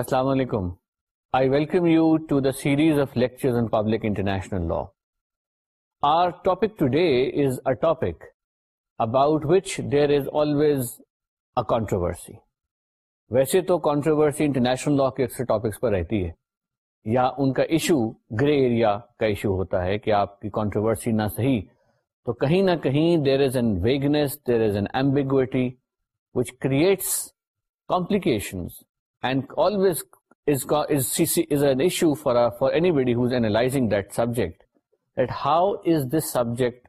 السلام علیکم I welcome you to the series of public international law our topic topic is is a a about which there always controversy ویسے تو controversy international law کے اکثر topics پر رہتی ہے یا ان کا ایشو گرے ایریا کا ایشو ہوتا ہے کہ آپ کی کانٹروورسی نہ صحیح تو کہیں نہ کہیں there is an vagueness there is an ambiguity which creates complications and always is an issue uh, for anybody who's analyzing that subject, that how is this subject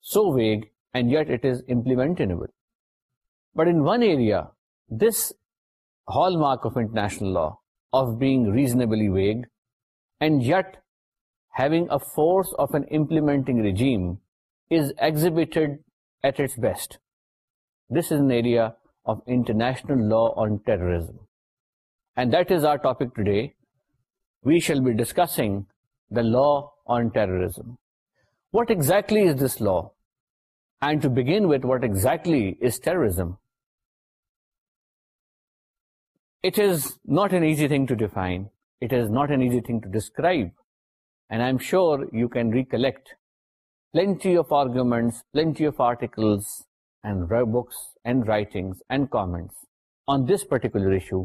so vague and yet it is implementable. But in one area, this hallmark of international law of being reasonably vague and yet having a force of an implementing regime is exhibited at its best. This is an area of international law on terrorism. That is our topic today we shall be discussing the law terrorism what exactly is this law and to begin it describe and I am sure you can recollect plenty of arguments plenty of articles writing and comment on this particular issue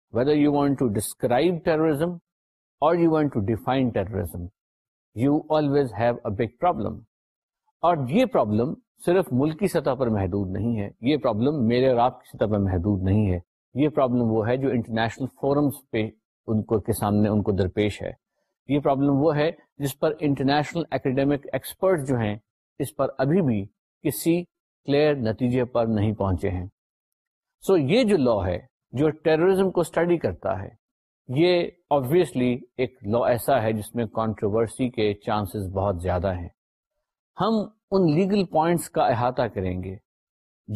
whether you want to describe terrorism or you want to define terrorism, you always have a big problem. اور یہ problem صرف ملک کی سطح پر محدود نہیں ہے یہ problem میرے اور آپ کی سطح پر محدود نہیں ہے یہ پرابلم وہ ہے جو انٹرنیشنل فورمز پہ ان کو کے سامنے ان کو درپیش ہے یہ پرابلم وہ ہے جس پر انٹرنیشنل اکیڈیمک ایکسپرٹ جو ہیں اس پر ابھی بھی کسی کلیئر نتیجے پر نہیں پہنچے ہیں سو so, یہ جو لا ہے جو ٹیررزم کو اسٹڈی کرتا ہے یہ آبویسلی ایک لا ایسا ہے جس میں کانٹروورسی کے چانسز بہت زیادہ ہیں ہم ان لیگل پوائنٹس کا احاطہ کریں گے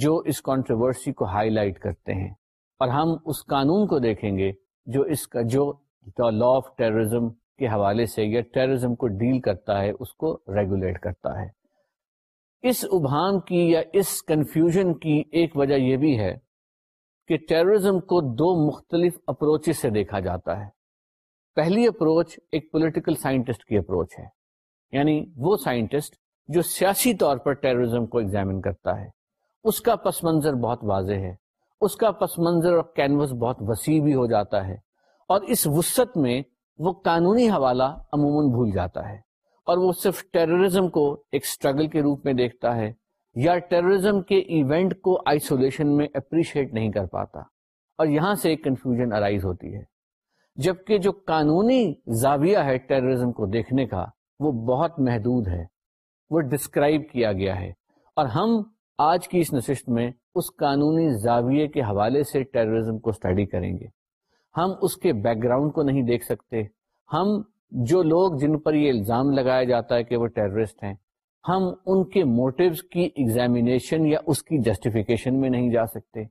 جو اس کانٹروورسی کو ہائی لائٹ کرتے ہیں اور ہم اس قانون کو دیکھیں گے جو اس کا جو لا آف ٹیررزم کے حوالے سے یا ٹیررزم کو ڈیل کرتا ہے اس کو ریگولیٹ کرتا ہے اس ابہام کی یا اس کنفیوژن کی ایک وجہ یہ بھی ہے کہ ٹیررزم کو دو مختلف اپروچ سے دیکھا جاتا ہے پہلی اپروچ ایک پولیٹیکل سائنٹسٹ کی اپروچ ہے یعنی وہ سائنٹسٹ جو سیاسی طور پر ٹیررزم کو ایگزامن کرتا ہے اس کا پس منظر بہت واضح ہے اس کا پس منظر اور کینوس بہت وسیع بھی ہو جاتا ہے اور اس وسط میں وہ قانونی حوالہ عموماً بھول جاتا ہے اور وہ صرف ٹیررزم کو ایک سٹرگل کے روپ میں دیکھتا ہے یا ٹیررزم کے ایونٹ کو آئسولیشن میں اپریشیٹ نہیں کر پاتا اور یہاں سے ایک کنفیوژن ارائز ہوتی ہے جبکہ جو قانونی زاویہ ہے ٹیررزم کو دیکھنے کا وہ بہت محدود ہے وہ ڈسکرائب کیا گیا ہے اور ہم آج کی اس نشست میں اس قانونی زاویے کے حوالے سے ٹیررزم کو اسٹڈی کریں گے ہم اس کے بیک گراؤنڈ کو نہیں دیکھ سکتے ہم جو لوگ جن پر یہ الزام لگایا جاتا ہے کہ وہ ٹیررسٹ ہیں ہم ان کے موٹیوز کی ایگزامینیشن یا اس کی جسٹیفیکیشن میں نہیں جا سکتے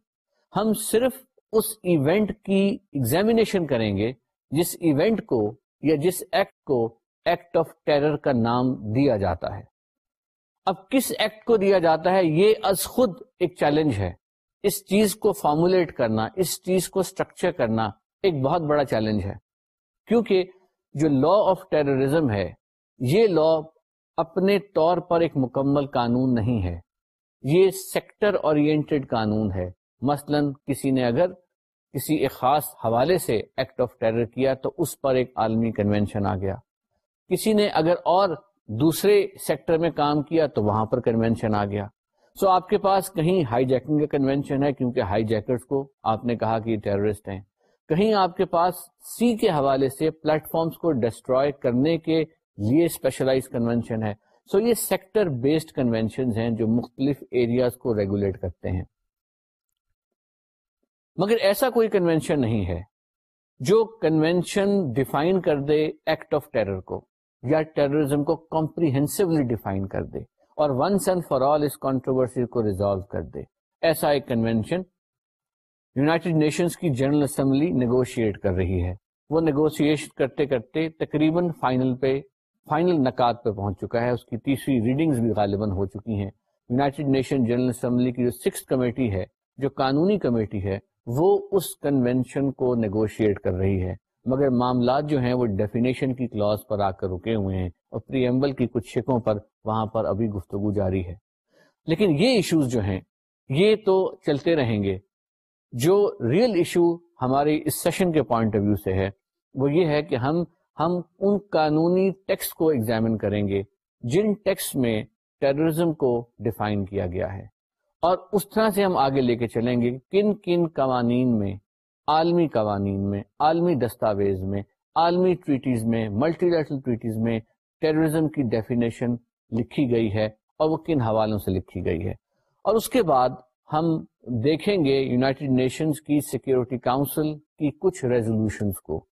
ہم صرف اس ایونٹ کی ایگزامینیشن کریں گے جس ایونٹ کو یا جس ایکٹ کو ایکٹ آف ٹیرر کا نام دیا جاتا ہے اب کس ایکٹ کو دیا جاتا ہے یہ از خود ایک چیلنج ہے اس چیز کو فارمولیٹ کرنا اس چیز کو اسٹرکچر کرنا ایک بہت بڑا چیلنج ہے کیونکہ جو لا آف ٹیررزم ہے یہ لا اپنے طور پر ایک مکمل قانون نہیں ہے یہ سیکٹر اورینٹڈ قانون ہے مثلا کسی کسی کسی نے نے اگر ایک ایک خاص حوالے سے ایکٹ آف ٹیرر کیا تو اس پر عالمی کنونشن آ گیا اگر اور دوسرے سیکٹر میں کام کیا تو وہاں پر کنونشن آ گیا سو آپ کے پاس کہیں ہائی جیکنگ کا کنونشن ہے کیونکہ ہائی جیکرز کو آپ نے کہا کہ یہ ٹیررسٹ ہیں کہیں آپ کے پاس سی کے حوالے سے پلیٹ فارمز کو ڈسٹروائے کرنے کے یہ اسپیشلائز کنونشن ہے سو یہ سیکٹر بیسڈ کنونشن ہیں جو مختلف ایریاز کو ریگولیٹ کرتے ہیں مگر ایسا کوئی کنونشن نہیں ہے جو کنونشن ڈیفائن کر دے ایکٹ آف ٹیرر کو یا ٹیررزم کو کمپریہنسولی ڈیفائن کر دے اور ونس اینڈ فار آل اس کانٹروورسی کو ریزالو کر دے ایسا ایک کنونشن یوناٹیڈ نیشنز کی جنرل اسمبلی نیگوشیٹ کر رہی ہے وہ نیگوشیشن کرتے کرتے تقریباً فائنل پہ فائنل نکات پہ پہنچ چکا ہے اس کی تیسری ریڈنگز بھی غالباً ہو چکی ہیں یونائٹڈ نیشن جنرل اسمبلی کی جو سکس کمیٹی ہے جو قانونی کمیٹی ہے وہ اس کنونشن کو نیگوشیٹ کر رہی ہے مگر معاملات جو ہیں وہ ڈیفینیشن کی کلاس پر آ کر رکے ہوئے ہیں اور پریمبل کی کچھ شکوں پر وہاں پر ابھی گفتگو جاری ہے لیکن یہ ایشوز جو ہیں یہ تو چلتے رہیں گے جو ریئل ایشو ہماری اس سیشن کے پوائنٹ آف ویو سے ہے وہ یہ ہے کہ ہم ہم ان قانونی ٹیکس کو ایگزامن کریں گے جن ٹیکس میں ٹیررزم کو ڈیفائن کیا گیا ہے اور اس طرح سے ہم آگے لے کے چلیں گے کن کن قوانین میں عالمی قوانین میں عالمی دستاویز میں عالمی ٹریٹیز میں ملٹی نیشنل ٹریٹیز میں ٹیررزم کی ڈیفینیشن لکھی گئی ہے اور وہ کن حوالوں سے لکھی گئی ہے اور اس کے بعد ہم دیکھیں گے یونائٹڈ نیشنز کی سیکیورٹی کاؤنسل کی کچھ ریزولوشنز کو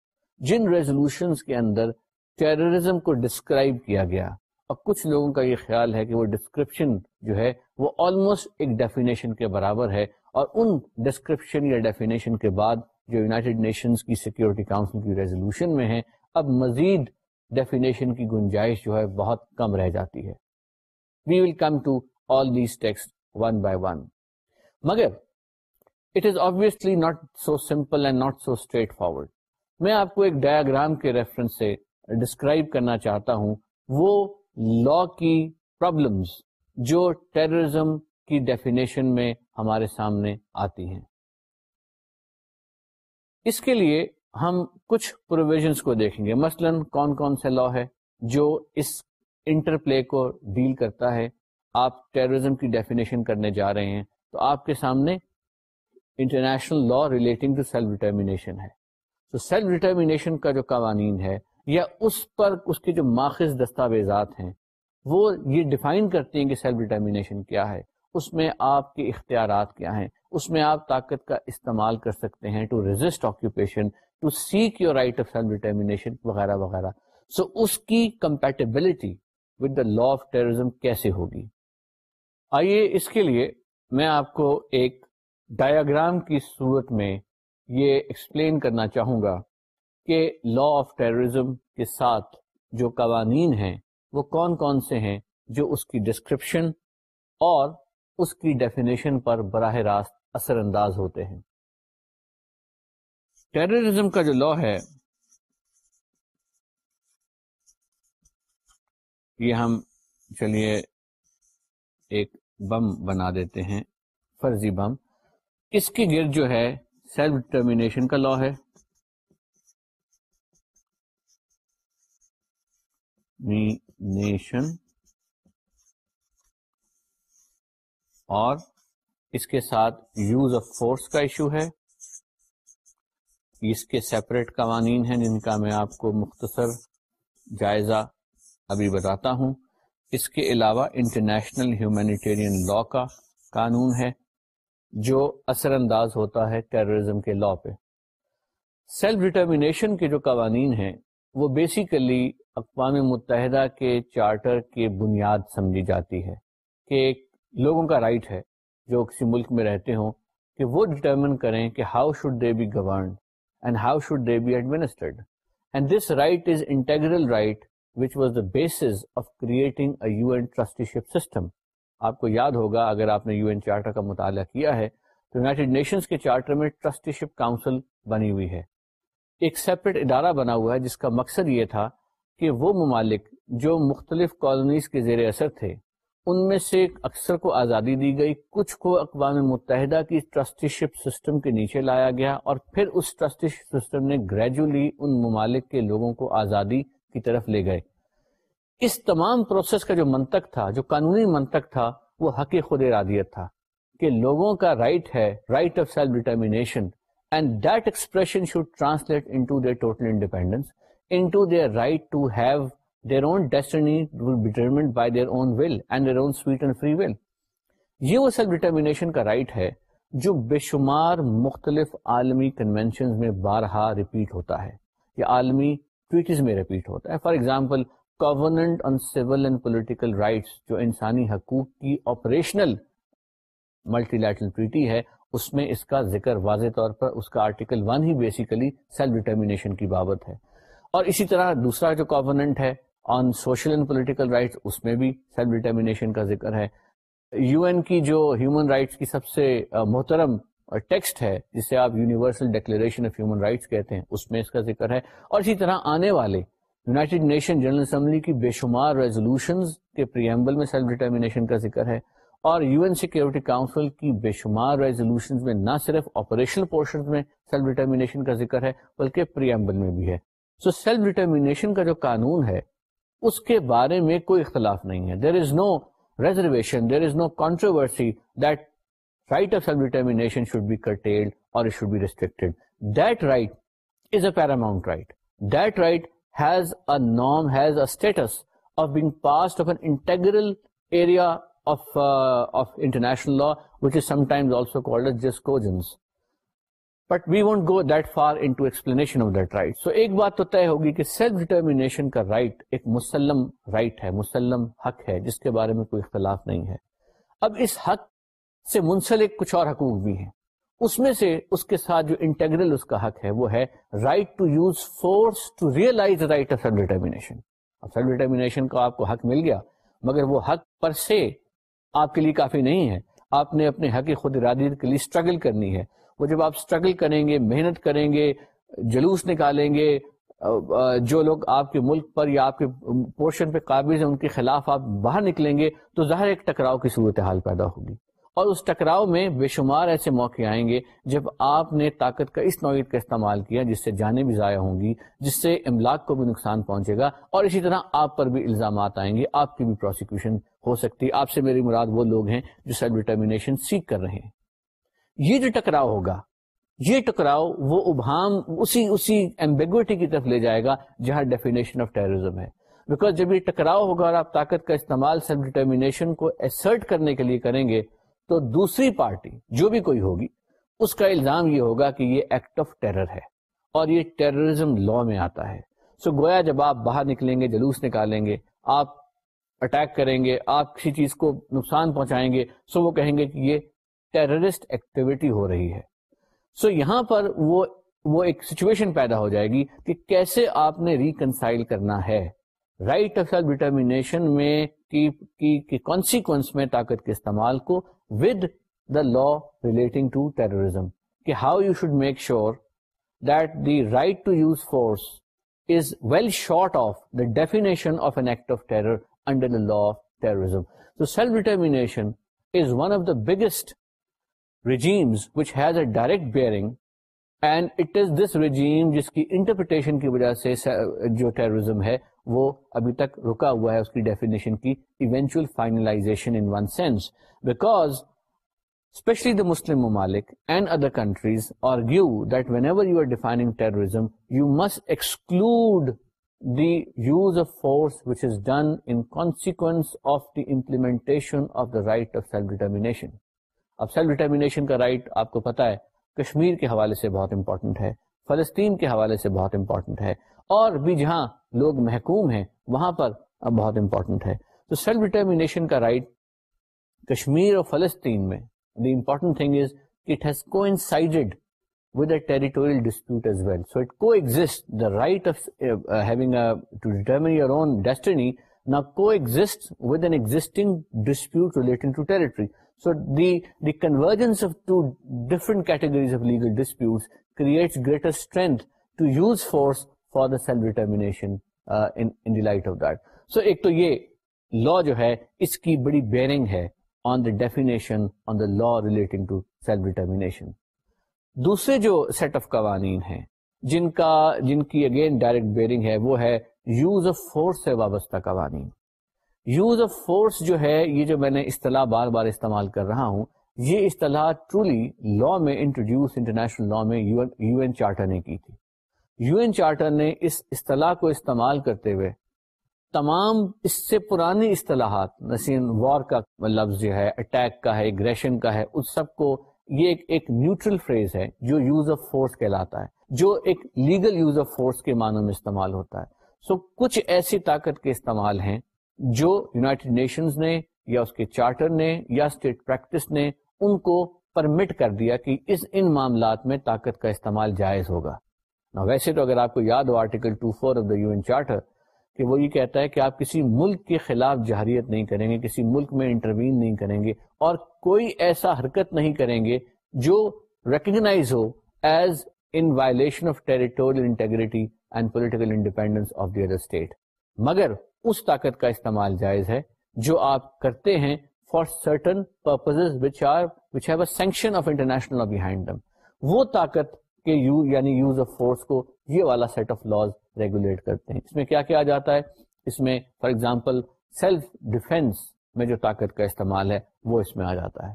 جن ریزولوشنس کے اندر ٹیررزم کو ڈسکرائب کیا گیا اور کچھ لوگوں کا یہ خیال ہے کہ وہ ڈسکرپشن جو ہے وہ آلموسٹ ایک ڈیفینیشن کے برابر ہے اور ان ڈسکرپشن یا ڈیفینیشن کے بعد جو یونائٹیڈ نیشنز کی سیکیورٹی کاؤنسل کی ریزولوشن میں ہے اب مزید ڈیفینیشن کی گنجائش جو ہے بہت کم رہ جاتی ہے we will come to all these text one by one مگر it is obviously not so simple and not so straightforward میں آپ کو ایک ڈایاگرام کے ریفرنس سے ڈسکرائب کرنا چاہتا ہوں وہ لا کی پرابلمس جو ٹیررزم کی ڈیفینیشن میں ہمارے سامنے آتی ہیں اس کے لیے ہم کچھ پروویژنس کو دیکھیں گے مثلا کون کون سے لا ہے جو اس انٹر پلے کو ڈیل کرتا ہے آپ ٹیررزم کی ڈیفینیشن کرنے جا رہے ہیں تو آپ کے سامنے international law relating to self determination ہے تو سیلف ڈیٹرمینیشن کا جو قوانین ہے یا اس پر اس کے جو ماخذ دستاویزات ہیں وہ یہ ڈیفائن کرتے ہیں کہ سیلف ڈیٹرمینیشن کیا ہے اس میں آپ کے اختیارات کیا ہیں اس میں آپ طاقت کا استعمال کر سکتے ہیں to resist occupation to seek your right of self determination وغیرہ وغیرہ سو so اس کی compatibility with the law of terrorism کیسے ہوگی آئیے اس کے لیے میں آپ کو ایک ڈایاگرام کی صورت میں یہ ایکسپلین کرنا چاہوں گا کہ لا آف ٹیررزم کے ساتھ جو قوانین ہیں وہ کون کون سے ہیں جو اس کی ڈسکرپشن اور اس کی ڈیفینیشن پر براہ راست اثر انداز ہوتے ہیں ٹیررزم کا جو لا ہے یہ ہم چلیے ایک بم بنا دیتے ہیں فرضی بم اس کے گرد جو ہے سیلف ڈٹرمینیشن کا لا ہے نیشن اور اس کے ساتھ یوز آف فورس کا ایشو ہے اس کے سیپریٹ قوانین ہیں جن کا میں آپ کو مختصر جائزہ ابھی بتاتا ہوں اس کے علاوہ انٹرنیشنل ہیومینیٹیرین لا کا قانون ہے جو اثر انداز ہوتا ہے ٹیررزم کے لا پہ سیلف ڈٹرمینیشن کے جو قوانین ہیں وہ بیسیکلی اقوام متحدہ کے چارٹر کی بنیاد سمجھی جاتی ہے کہ لوگوں کا رائٹ ہے جو کسی ملک میں رہتے ہوں کہ وہ ڈٹرمن کریں کہ how should they be governed and how should they be administered and this right is integral right which was the basis of creating a U ship system آپ کو یاد ہوگا اگر آپ نے یو این چارٹر کا مطالعہ کیا ہے تو یونائٹیڈ نیشنز کے چارٹر میں ٹرسٹیشپ کاؤنسل بنی ہوئی ہے ایک سیپریٹ ادارہ بنا ہوا ہے جس کا مقصد یہ تھا کہ وہ ممالک جو مختلف کالونیز کے زیر اثر تھے ان میں سے اکثر کو آزادی دی گئی کچھ کو اقوام متحدہ کی ٹرسٹیشپ سسٹم کے نیچے لایا گیا اور پھر اس ٹرسٹیشپ سسٹم نے گریجولی ان ممالک کے لوگوں کو آزادی کی طرف لے گئے اس تمام پروسیس کا جو منطق تھا جو قانونی منطق تھا وہ حق خود ارادیت تھا کہ لوگوں کا رائٹ ہے right of self determination and that expression should translate into their total independence into their right to have their own destiny will determined by their own will and their own sweet and free will یہ وہ self determination کا right right ہے جو بے شمار مختلف عالمی conventions میں بارہا ریپیٹ ہوتا ہے یا عالمی ٹویٹز میں ریپیٹ ہوتا ہے for example covenant on civil and political rights جو انسانی حقوق کی آپریشنل ملٹی لیٹرل ٹریٹی ہے اس میں اس کا ذکر واضح طور پر اس کا آرٹیکل ون ہی بیسیکلی سیلف ڈیٹرمینیشن کی بابت ہے اور اسی طرح دوسرا جو کورننٹ ہے on social and political rights اس میں بھی سیلف ڈیٹرمینیشن کا ذکر ہے یو این کی جو ہیومن رائٹس کی سب سے محترم ٹیکسٹ ہے جسے آپ universal declaration of human rights کہتے ہیں اس میں اس کا ذکر ہے اور اسی طرح آنے والے یوناٹیڈ نیشن جنرل اسمبلی کی بے شمار ریزولوشنز کے پریمبل میں سیلف ڈیٹرمینیشن کا ذکر ہے اور یو این سیکورٹی کاؤنسل کی بے شمار ریزولوشنز میں نہ صرف آپریشنل پورشنز میں سیلف ڈیٹرمینیشن کا ذکر ہے بلکہ پریمبل میں بھی ہے سو سیلف ڈیٹرمینیشن کا جو قانون ہے اس کے بارے میں کوئی اختلاف نہیں ہے there is no reservation there is no controversy that right of self determination should be curtailed اور should be restricted that right is a paramount right that right نام ہیزلنی سو ایک بات تو طے ہوگی کہ رائٹ ایک مسلم رائٹ ہے مسلم ہک ہے جس کے بارے میں کوئی اختلاف نہیں ہے اب اس ہک سے منسلک کچھ اور حقوق بھی ہیں اس میں سے اس کے ساتھ جو انٹیگرل اس کا حق ہے وہ ہے right to use force to realise right of self determination self determination کا آپ کو حق مل گیا مگر وہ حق پر سے آپ کے لیے کافی نہیں ہے آپ نے اپنے حق خود ارادی کے لیے اسٹرگل کرنی ہے وہ جب آپ اسٹرگل کریں گے محنت کریں گے جلوس نکالیں گے جو لوگ آپ کے ملک پر یا آپ کے پورشن پہ قابض ہیں ان کے خلاف آپ باہر نکلیں گے تو ظاہر ایک ٹکراؤ کی صورتحال پیدا ہوگی اور اس ٹکراؤ میں بے شمار ایسے موقع آئیں گے جب آپ نے طاقت کا اس نوعیت کا استعمال کیا جس سے جانے بھی ضائع ہوں گی جس سے املاک کو بھی نقصان پہنچے گا اور اسی طرح آپ پر بھی الزامات آئیں گے آپ کی بھی پروسیکیوشن ہو سکتی آپ سے میری مراد وہ لوگ ہیں جو سیلف ڈیٹرمنیشن سیکھ کر رہے ہیں یہ جو ٹکراؤ ہوگا یہ ٹکراؤ وہ ابہام اسی اسی ایمبیگوٹی کی طرف لے جائے گا جہاں ڈیفینیشن آف ٹیررزم ہے بیکاز جب یہ ٹکراؤ ہوگا اور آپ طاقت کا استعمال سیلف استعمالیشن کو ایسرٹ کرنے کے لیے کریں گے تو دوسری پارٹی جو بھی کوئی ہوگی اس کا الزام یہ ہوگا کہ یہ ایکٹ آف ٹیرر ہے اور یہ ٹیررزم لا میں آتا ہے سو so گویا جب آپ باہر نکلیں گے جلوس نکالیں گے آپ آپ اٹیک کریں گے گے گے کسی چیز کو نقصان پہنچائیں سو so وہ کہیں کہ یہ ٹیررسٹ ایکٹیویٹی ہو رہی ہے سو so یہاں پر وہ ایک سچویشن پیدا ہو جائے گی کہ کیسے آپ نے ریکنسائل کرنا ہے رائٹ آف سیلف ڈیٹرمیشن میں کانسیکوینس میں طاقت کے استعمال کو لا ریلیٹنگ ٹو ٹیروریزم کہ how you should make sure as well short of the definition of an ایک لا آف ٹیروریزم تو self determination is one of the biggest regimes which has a direct bearing and it is this regime جس کی interpretation کی وجہ سے جو terrorism ہے وہ ابھی تک رکا ہوا ہے اس کی ڈیفینیشن کی finalisation in one sense because especially the Muslim ممالک and other countries that whenever you are you must exclude force which is done کانسکوینسلیمینٹیشن اب سیلف ڈیٹرمیشن کا رائٹ آپ کو پتا ہے کشمیر کے حوالے سے بہت امپورٹنٹ ہے فلسطین کے حوالے سے بہت امپورٹنٹ ہے اور بھی جہاں لوگ محکوم ہیں وہاں پر اب بہت امپورٹنٹ ہے تو سیلف ڈٹرمینیشن کا رائٹ کشمیر اور فلسطین میں the important thing is it has coincided with a territorial dispute as well so it coexist the right of having your own destiny نا coexist with an existing dispute relating to territory so the the convergence of two different categories of legal dispute creates greater strength to use force for the self determination light of that so ایک تو یہ لا جو ہے اس کی بڑی bearing ہے on on the the definition law relating to self determination دوسرے جو سیٹ آف قوانین ہیں جن کا جن کی اگین ڈائریکٹ بیئرنگ ہے وہ ہے یوز آف فورس سے وابستہ قوانین یوز آف فورس جو ہے یہ جو میں نے اصطلاح بار بار استعمال کر رہا ہوں یہ اصطلاح ٹرولی لا میں انٹروڈیوس انٹرنیشنل لا میں یو این چارٹر نے کی تھی یو این چارٹر نے اس اصطلاح کو استعمال کرتے ہوئے تمام اس سے پرانی اصطلاحات نسین وار کا لفظ جو ہے اٹیک کا ہے اگریشن کا ہے اس سب کو یہ ایک نیوٹرل فریز ہے جو یوز آف فورس کہلاتا ہے جو ایک لیگل یوز آف فورس کے معنوں میں استعمال ہوتا ہے سو so, کچھ ایسی طاقت کے استعمال ہیں جو یونائٹڈ نیشنز نے یا اس کے چارٹر نے یا اسٹیٹ پریکٹس نے ان کو پرمٹ کر دیا کہ اس ان معاملات میں طاقت کا استعمال جائز ہوگا ویسے تو اگر آپ کو یاد ہو article of the U N charter کہ وہ یہ کہتا ہے کہ آپ کسی ملک کے خلاف جہریت نہیں کریں گے کسی ملک میں انٹروین نہیں کریں گے اور کوئی ایسا حرکت نہیں کریں گے جو recognise who as an violation of territorial integrity and political independence of the other state مگر اس طاقت کا استعمال جائز ہے جو آپ کرتے ہیں for certain purpose which which are have a sanction of them وہ طاقت کہ یو یعنی یوز آف فورس کو یہ والا سیٹ آف لاز ریگولیٹ کرتے ہیں اس میں کیا کیا جاتا ہے اس میں فار ایگزامپل سیلف ڈیفینس میں جو طاقت کا استعمال ہے وہ اس میں آ جاتا ہے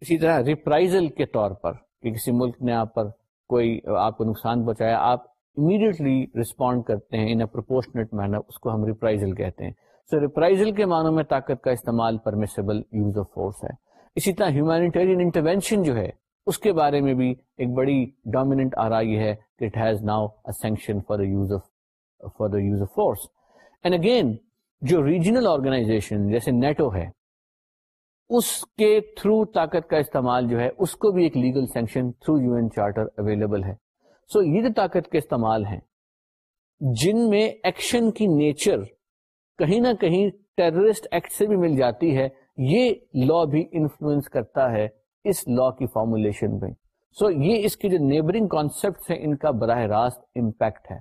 اسی طرح ریپرائزل کے طور پر کہ کسی ملک نے آپ پر کوئی آپ کو نقصان پہنچایا آپ امیڈیٹلی رسپونڈ کرتے ہیں ان اے مینر اس کو ہم ریپرائزل کہتے ہیں سو so, ریپرائزل کے معنوں میں طاقت کا استعمال پرمیسیبل یوز آف فورس ہے اسی طرح ہیومینیٹیرین انٹروینشن جو ہے اس کے بارے میں بھی ایک بڑی ڈومیننٹ آ رہی ہے کہ it has now sanction for use of for the use of force and again جو ریجنل آرگنائزیشن جیسے نیٹو ہے اس کے تھرو طاقت کا استعمال جو ہے اس کو بھی ایک legal sanction through U N charter available ہے سو یہ جو طاقت کے استعمال ہیں جن میں ایکشن کی نیچر کہیں نہ کہیں ٹیررسٹ ایکٹ سے بھی مل جاتی ہے یہ لا بھی انفلوئنس کرتا ہے اس لا کی فارمولیشن میں سو so, یہ اس کے جو نیبرنگ کانسپٹ ان کا براہ راست امپیکٹ ہے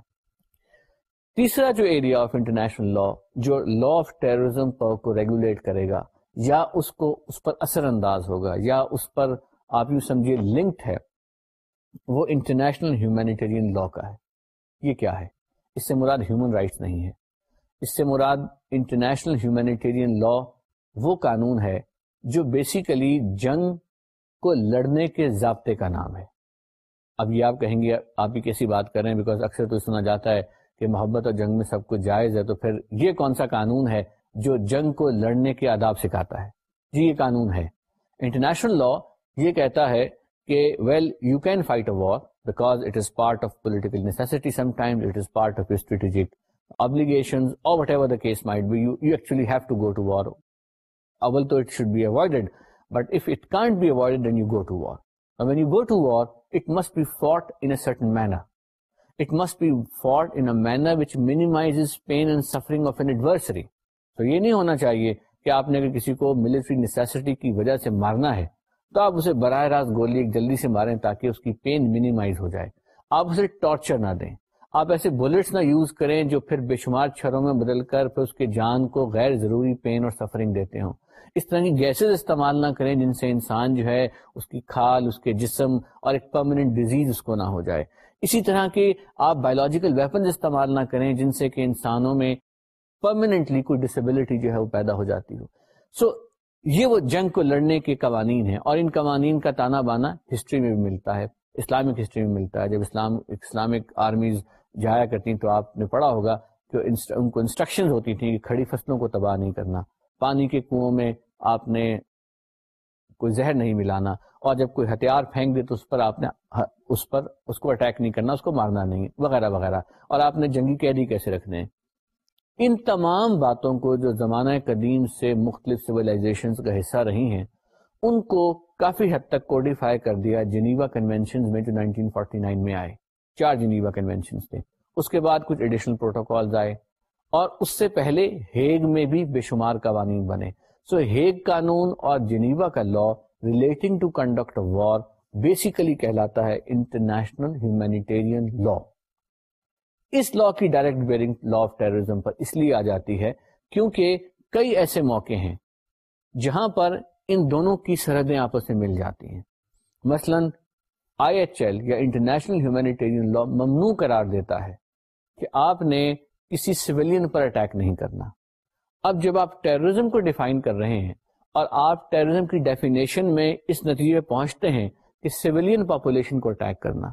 تیسرا جو ایریا آف انٹرنیشنل لا جو لا آف ٹیررزم کو ریگولیٹ کرے گا یا یا اس اس اس کو پر پر اثر انداز ہوگا آپ سمجھیے لنکڈ ہے وہ انٹرنیشنل لا کا ہے یہ کیا ہے اس سے مراد ہیومن رائٹس نہیں ہے اس سے مراد انٹرنیشنل لا وہ قانون ہے جو بیسیکلی جنگ کو لڑنے کے ضابطے کا نام ہے اب یہ آپ کہیں گے آپ بھی کیسی بات کر رہے ہیں بیکاز اکثر تو سنا جاتا ہے کہ محبت اور جنگ میں سب کچھ جائز ہے تو پھر یہ کون سا قانون ہے جو جنگ کو لڑنے کے آداب سکھاتا ہے جی یہ قانون ہے انٹرنیشنل لا یہ کہتا ہے کہ well you can fight a war because it is part of political necessity some time it is part of strategic obligation اور whatever the case might be you you actually have to go to war اول تو it should be avoided یہ نہیں ہونا چاہیے کہ آپ نے مارنا ہے تو آپ اسے براہ راست گولی ایک جلدی سے مارے تاکہ پین مینیمائز ہو جائے آپ اسے ٹارچر نہ دیں آپ ایسے بلٹس نہ یوز کریں جو پھر بے شمار چھروں میں بدل کر پھر اس کے جان کو غیر ضروری پین اور سفرنگ دیتے ہوں اس طرح کی گیسز استعمال نہ کریں جن سے انسان جو ہے اس کی کھال اس کے جسم اور ایک پرماننٹ ڈیزیز اس کو نہ ہو جائے اسی طرح کے آپ بایولوجیکل ویپنز استعمال نہ کریں جن سے کہ انسانوں میں پرماننٹلی کوئی ڈسیبلٹی جو ہے وہ پیدا ہو جاتی ہو سو so, یہ وہ جنگ کو لڑنے کے قوانین ہیں اور ان قوانین کا تانا بانا ہسٹری میں بھی ملتا ہے اسلامک ہسٹری میں ملتا ہے جب اسلام اسلامک آرمیز جایا کرتی تو آپ نے پڑھا ہوگا کہ ان کو انسٹرکشن ہوتی تھیں کہ کھڑی فصلوں کو تباہ نہیں کرنا پانی کے کنو میں آپ نے کوئی زہر نہیں ملانا اور جب کوئی ہتھیار پھینک دے تو اس پر آپ نے اس پر اس کو اٹیک نہیں کرنا اس کو مارنا نہیں وغیرہ وغیرہ اور آپ نے جنگی قیدی کیسے رکھنے ان تمام باتوں کو جو زمانہ قدیم سے مختلف سولیزیشن کا حصہ رہی ہیں ان کو کافی حد تک کوڈیفائی کر دیا جنیوا کنوینشن میں جو 1949 میں آئے چار جنیوا کنوینشن تھے اس کے بعد کچھ ایڈیشنل پروٹوکالز آئے اور اس سے پہلے ہیگ میں بھی بے شمار قوانین بنے سو so, ہیگ قانون اور جنیوا کا law relating to conduct war basically کہلاتا ہے انٹرنیشنل ہیومینیٹیرین لا اس لا کی direct bearing law of terrorism پر اس لیے آ جاتی ہے کیونکہ کئی ایسے موقع ہیں جہاں پر ان دونوں کی سرحدیں آپس میں مل جاتی ہیں مثلاً آئی ایچ ایل یا انٹرنیشنل ہیومینیٹیرین لا ممنوع قرار دیتا ہے کہ آپ نے کسی سویلین پر اٹیک نہیں کرنا اب جب آپ ٹیررزم کو ڈیفائن کر رہے ہیں اور آپ ٹیررزم کی ڈیفینیشن میں اس نتیجے پہنچتے ہیں کہ سویلین پاپولیشن کو اٹیک کرنا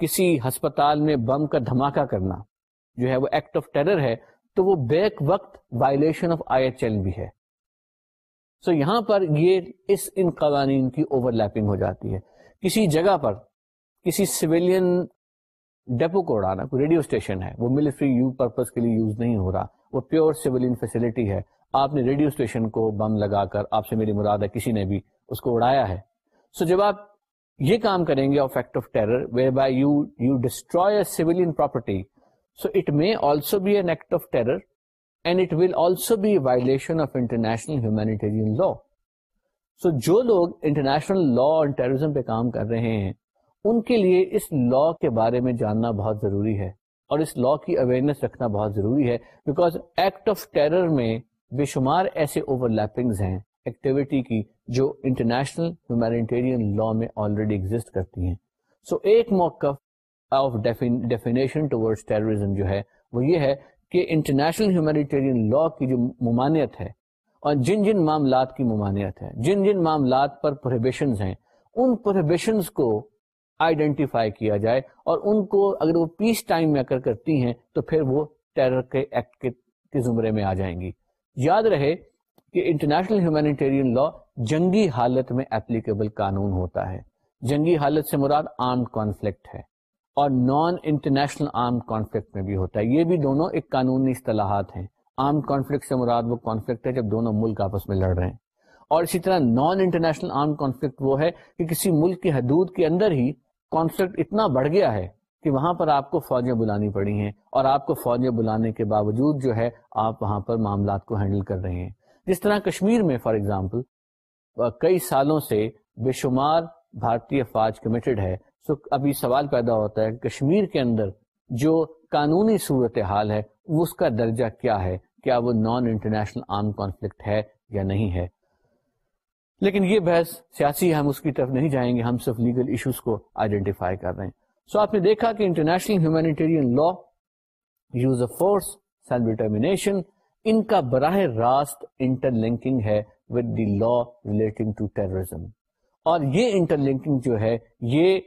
کسی ہسپتال میں بم کا دھماکہ کرنا جو ہے وہ ایکٹ آف ٹیرر ہے تو وہ بیک وقت violation of I H L بھی ہے سو so یہاں پر یہ اس ان قوانین کی اوور لیپنگ ہو جاتی ہے کسی جگہ پر کسی سویلین ڈیپو کو اڑانا کوئی ریڈیو اسٹیشن ہے وہ ملٹری پرپز کے لیے یوز نہیں ہو رہا وہ پیور سویلین فیسلٹی ہے آپ نے ریڈیو اسٹیشن کو بم لگا کر آپ سے میری مراد ہے کسی نے بھی اس کو اڑایا ہے سو so جب آپ یہ کام کریں گے of act of terror where property so it may also be an act of terror and it will also be violation of international humanitarian law so so, جو لوگ انٹرنیشنل لا اور terrorism پہ کام کر رہے ہیں ان کے لیے اس لا کے بارے میں جاننا بہت ضروری ہے اور اس لا کی اویئرنیس رکھنا بہت ضروری ہے بیکاز ایکٹ آف ٹیرر میں بے شمار ایسے اوور لیپنگز ہیں ایکٹیویٹی کی جو انٹرنیشنل ہیومینیٹیرین لا میں آلریڈی ایگزٹ کرتی ہیں سو so, ایک آف ڈیفینیشن ٹورڈز ٹیررزم جو ہے وہ یہ ہے کہ انٹرنیشنل ہیومینیٹیرین لا کی جو ممانعت ہے اور جن جن معاملات کی ممانعت ہے جن جن معاملات پر پروہیبیشنز ہیں ان پروہیبیشنز کو آئیڈینٹیفائی کیا جائے اور ان کو اگر وہ پیس ٹائم میں اگر کرتی ہیں تو پھر وہ ٹیرر کے ایکٹ کے زمرے میں آ جائیں گی یاد رہے کہ انٹرنیشنل ہیومینیٹیرین لا جنگی حالت میں اپلیکیبل قانون ہوتا ہے جنگی حالت سے مراد آرمڈ کانفلکٹ ہے اور نان انٹرنیشنل آرم کانفلکٹ میں بھی ہوتا ہے یہ بھی دونوں ایک قانونی اصطلاحات ہیں کانفلکٹ سے مراد وہ کانفلکٹ ہے جب دونوں ملک آپس میں لڑ رہے ہیں اور اسی طرح نان انٹرنیشنل کانفلکٹ وہ ہے کہ کسی ملک کی حدود کے اندر ہی کانفلکٹ اتنا بڑھ گیا ہے کہ وہاں پر آپ کو فوجیں بلانی پڑی ہیں اور آپ کو فوجیں بلانے کے باوجود جو ہے آپ وہاں پر معاملات کو ہینڈل کر رہے ہیں جس طرح کشمیر میں فار ایگزامپل کئی سالوں سے بے شمار بھارتی افواج کمیٹڈ ہے سو ابھی سوال پیدا ہوتا ہے کشمیر کے اندر جو قانونی صورتحال ہے اس کا درجہ کیا ہے کیا وہ نان انٹرنیشنل آرم کانفلکٹ ہے یا نہیں ہے لیکن یہ بحث سیاسی ہم اس کی طرف نہیں جائیں گے ہم صرف لیگل ایشوز کو آئیڈینٹیفائی کر رہے ہیں سو so, آپ نے دیکھا کہ international humanitarian law use of force self determination ان کا براہ راست انٹر لنکنگ ہے with the law relating to terrorism اور یہ انٹر لنکنگ جو ہے یہ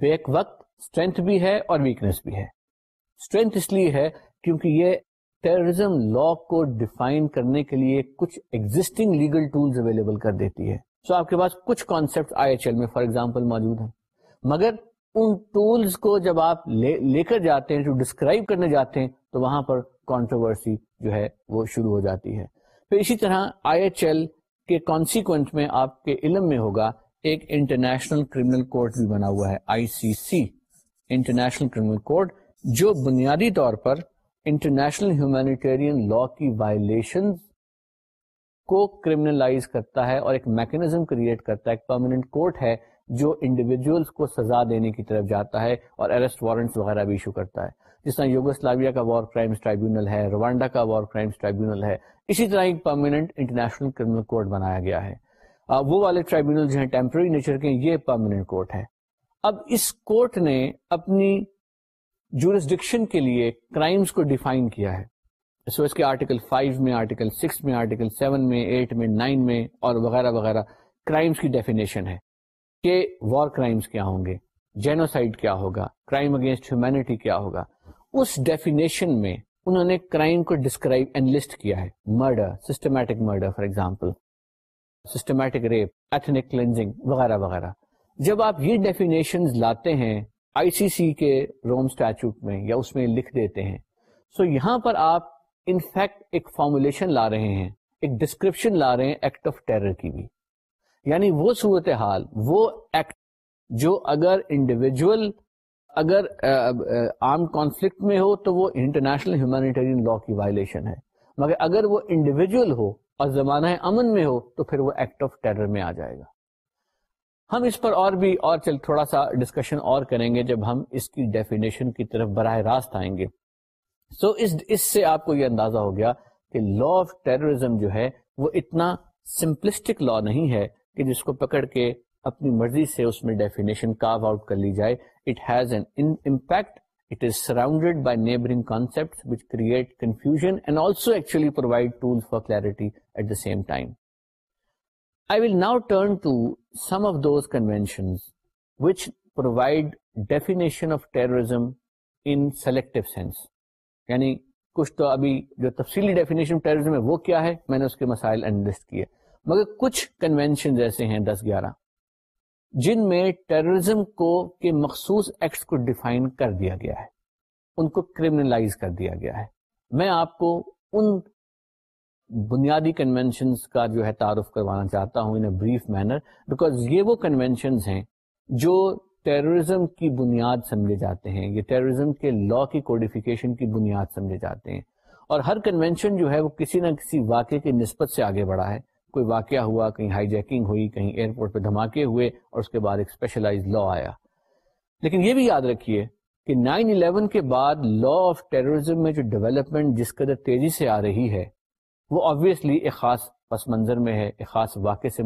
بیک وقت اسٹرینتھ بھی ہے اور ویکنیس بھی ہے اسٹرینتھ اس لیے ہے کیونکہ یہ ٹیررزم لا کو ڈیفائن کرنے کے لیے کچھ ایگزٹنگ لیگل ٹولس اویلیبل کر دیتی ہے سو so, آپ کے پاس کچھ آئی ایچ ایل میں فار ایگزامپل موجود ہیں مگر ان ٹولس کو جب آپ لے لے کر جاتے ہیں جو ڈسکرائب کرنے جاتے ہیں تو وہاں پر کانٹروورسی جو ہے وہ شروع ہو جاتی ہے پھر اسی طرح آئی ایچ ایل کے کانسیکوینس میں آپ کے علم میں ہوگا ایک انٹرنیشنل کرمنل کورٹ بھی بنا ہوا ہے I C C international criminal court جو بنیادی طور پر انٹرنیشنل ہیومینیٹیرین لا کی وائلشن کو کریمنلائز کرتا ہے اور ایک ایک کریٹ کرتا ہے ہے پرماننٹ کورٹ جو کو سزا دینے کی طرف جاتا ہے اور اریسٹ وارنٹس وغیرہ بھی ایشو کرتا ہے جس طرح یوگوسلاویا کا وار کرائمس ٹرائیبیونل ہے روانڈا کا وار کرائمس ٹرائیبیونل ہے اسی طرح ایک پرماننٹ انٹرنیشنل کرمنل کورٹ بنایا گیا ہے وہ والے ٹرائیبیونل جو ہیں ٹیمپرری نیچر کے یہ پرماننٹ کورٹ ہے اب اس کورٹ نے اپنی جورسڈکشن کے لیے کرائمس کو ڈیفائن کیا ہے سو so, اس کے آرٹیکل 5 میں آرٹیکل 6 میں آرٹیکل 7 میں 8 میں 9 میں اور وغیرہ وغیرہ کرائمس کی ڈیفینیشن ہے کہ وار کرائمس کیا ہوں گے جینوسائڈ کیا ہوگا کرائم اگینسٹ ہیومینٹی کیا ہوگا اس ڈیفینیشن میں انہوں نے کرائم کو ڈسکرائب انلسٹ کیا ہے murder systematic murder for example systematic rape ethnic cleansing وغیرہ وغیرہ جب آپ یہ ڈیفینیشن لاتے ہیں آئی سی سی کے روم اسٹیچو میں یا اس میں لکھ دیتے ہیں سو so, یہاں پر آپ ان فارمولیشن لا رہے ہیں ایک ڈسکرپشن لا رہے ہیں ایکٹ آف ٹیرر کی بھی یعنی وہ صورت حال وہ انڈیویجول اگر آرم کانفلکٹ میں ہو تو وہ انٹرنیشنل ہیومینیٹرین لا کی وائلیشن ہے مگر اگر وہ انڈیویجول ہو اور زمانہ امن میں ہو تو پھر وہ ایکٹ آف ٹیرر میں آ جائے گا ہم اس پر اور بھی اور چل تھوڑا سا ڈسکشن اور کریں گے جب ہم اس کی ڈیفینیشن کی طرف براہ راست آئیں گے سو so اس سے آپ کو یہ اندازہ ہو گیا کہ لا آف ٹیررزم جو ہے وہ اتنا سمپلسٹک لا نہیں ہے کہ جس کو پکڑ کے اپنی مرضی سے اس میں ڈیفینیشن کارو آؤٹ کر لی جائے it has an it is surrounded by neighbouring concept which create confusion and also actually provide tool for clarity at the same time I will now turn to some of those conventions which provide definition of terrorism in selective sense. یعنی کچھ تو ابھی جو تفصیلی definition terrorism ہے وہ کیا ہے میں نے اس کے مسائل انلسٹ کیے مگر کچھ کنوینشن ایسے ہیں دس گیارہ جن میں ٹیررزم کو کے مخصوص ایکٹس کو ڈیفائن کر دیا گیا ہے ان کو کریمنلائز کر دیا گیا ہے میں آپ کو ان بنیادی کنونشنز کا جو ہے تعارف کروانا چاہتا ہوں in a brief manner because یہ وہ کنونشنز ہیں جو ٹیررزم کی بنیاد سمجھے جاتے ہیں یہ ٹیررزم کے لا کی کوڈیفیکیشن کی بنیاد سمجھے جاتے ہیں اور ہر کنونشن جو ہے وہ کسی نہ کسی واقعے کے نسبت سے آگے بڑھا ہے کوئی واقعہ ہوا کہیں ہائی جیکنگ ہوئی کہیں ایئرپورٹ پہ دھماکے ہوئے اور اس کے بعد ایک اسپیشلائز لا آیا لیکن یہ بھی یاد رکھیے کہ نائن الیون کے بعد لا آف ٹیرورزم میں جو ڈیولپمنٹ جس قدر تیزی سے آ رہی ہے وہ آبویسلی ایک خاص پس منظر میں ہے ایک خاص واقعے سے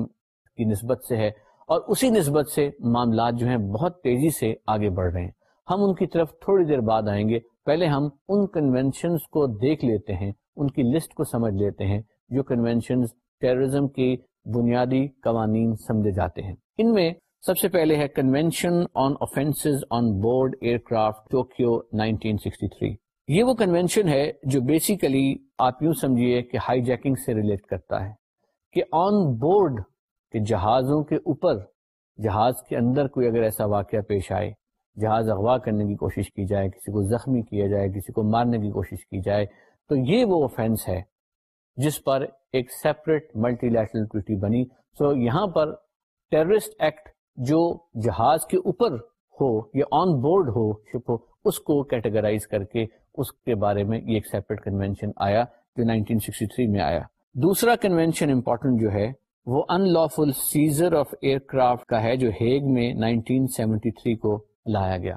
کی نسبت سے ہے اور اسی نسبت سے معاملات جو ہیں بہت تیزی سے آگے بڑھ رہے ہیں ہم ان کی طرف تھوڑی دیر بعد آئیں گے پہلے ہم ان کنوینشنس کو دیکھ لیتے ہیں ان کی لسٹ کو سمجھ لیتے ہیں جو کنونشنز ٹیررزم کی بنیادی قوانین سمجھے جاتے ہیں ان میں سب سے پہلے ہے convention on offence on board aircraft Tokyo nineteen sixty three یہ وہ کنوینشن ہے جو بیسیکلی آپ یوں سمجھیے کہ ہائی جیکنگ سے ریلیٹ کرتا ہے کہ آن بورڈ جہازوں کے اوپر جہاز کے اندر کوئی اگر ایسا واقعہ پیش آئے جہاز اغوا کرنے کی کوشش کی جائے کسی کو زخمی کیا جائے کسی کو مارنے کی کوشش کی جائے تو یہ وہ اوفینس ہے جس پر ایک سیپریٹ ملٹی نیشنل ٹوٹی بنی سو یہاں پر ٹیررسٹ ایکٹ جو جہاز کے اوپر ہو یا آن بورڈ ہو شپ ہو اس کو کیٹیگرائز کر کے اس کے بارے میں یہ ایک سیپریٹ کنونشن آیا جو 1963 میں آیا دوسرا کنونشن امپورٹنٹ جو ہے وہ unlawful seizure of aircraft کا ہے جو ہیگ میں 1973 کو لایا گیا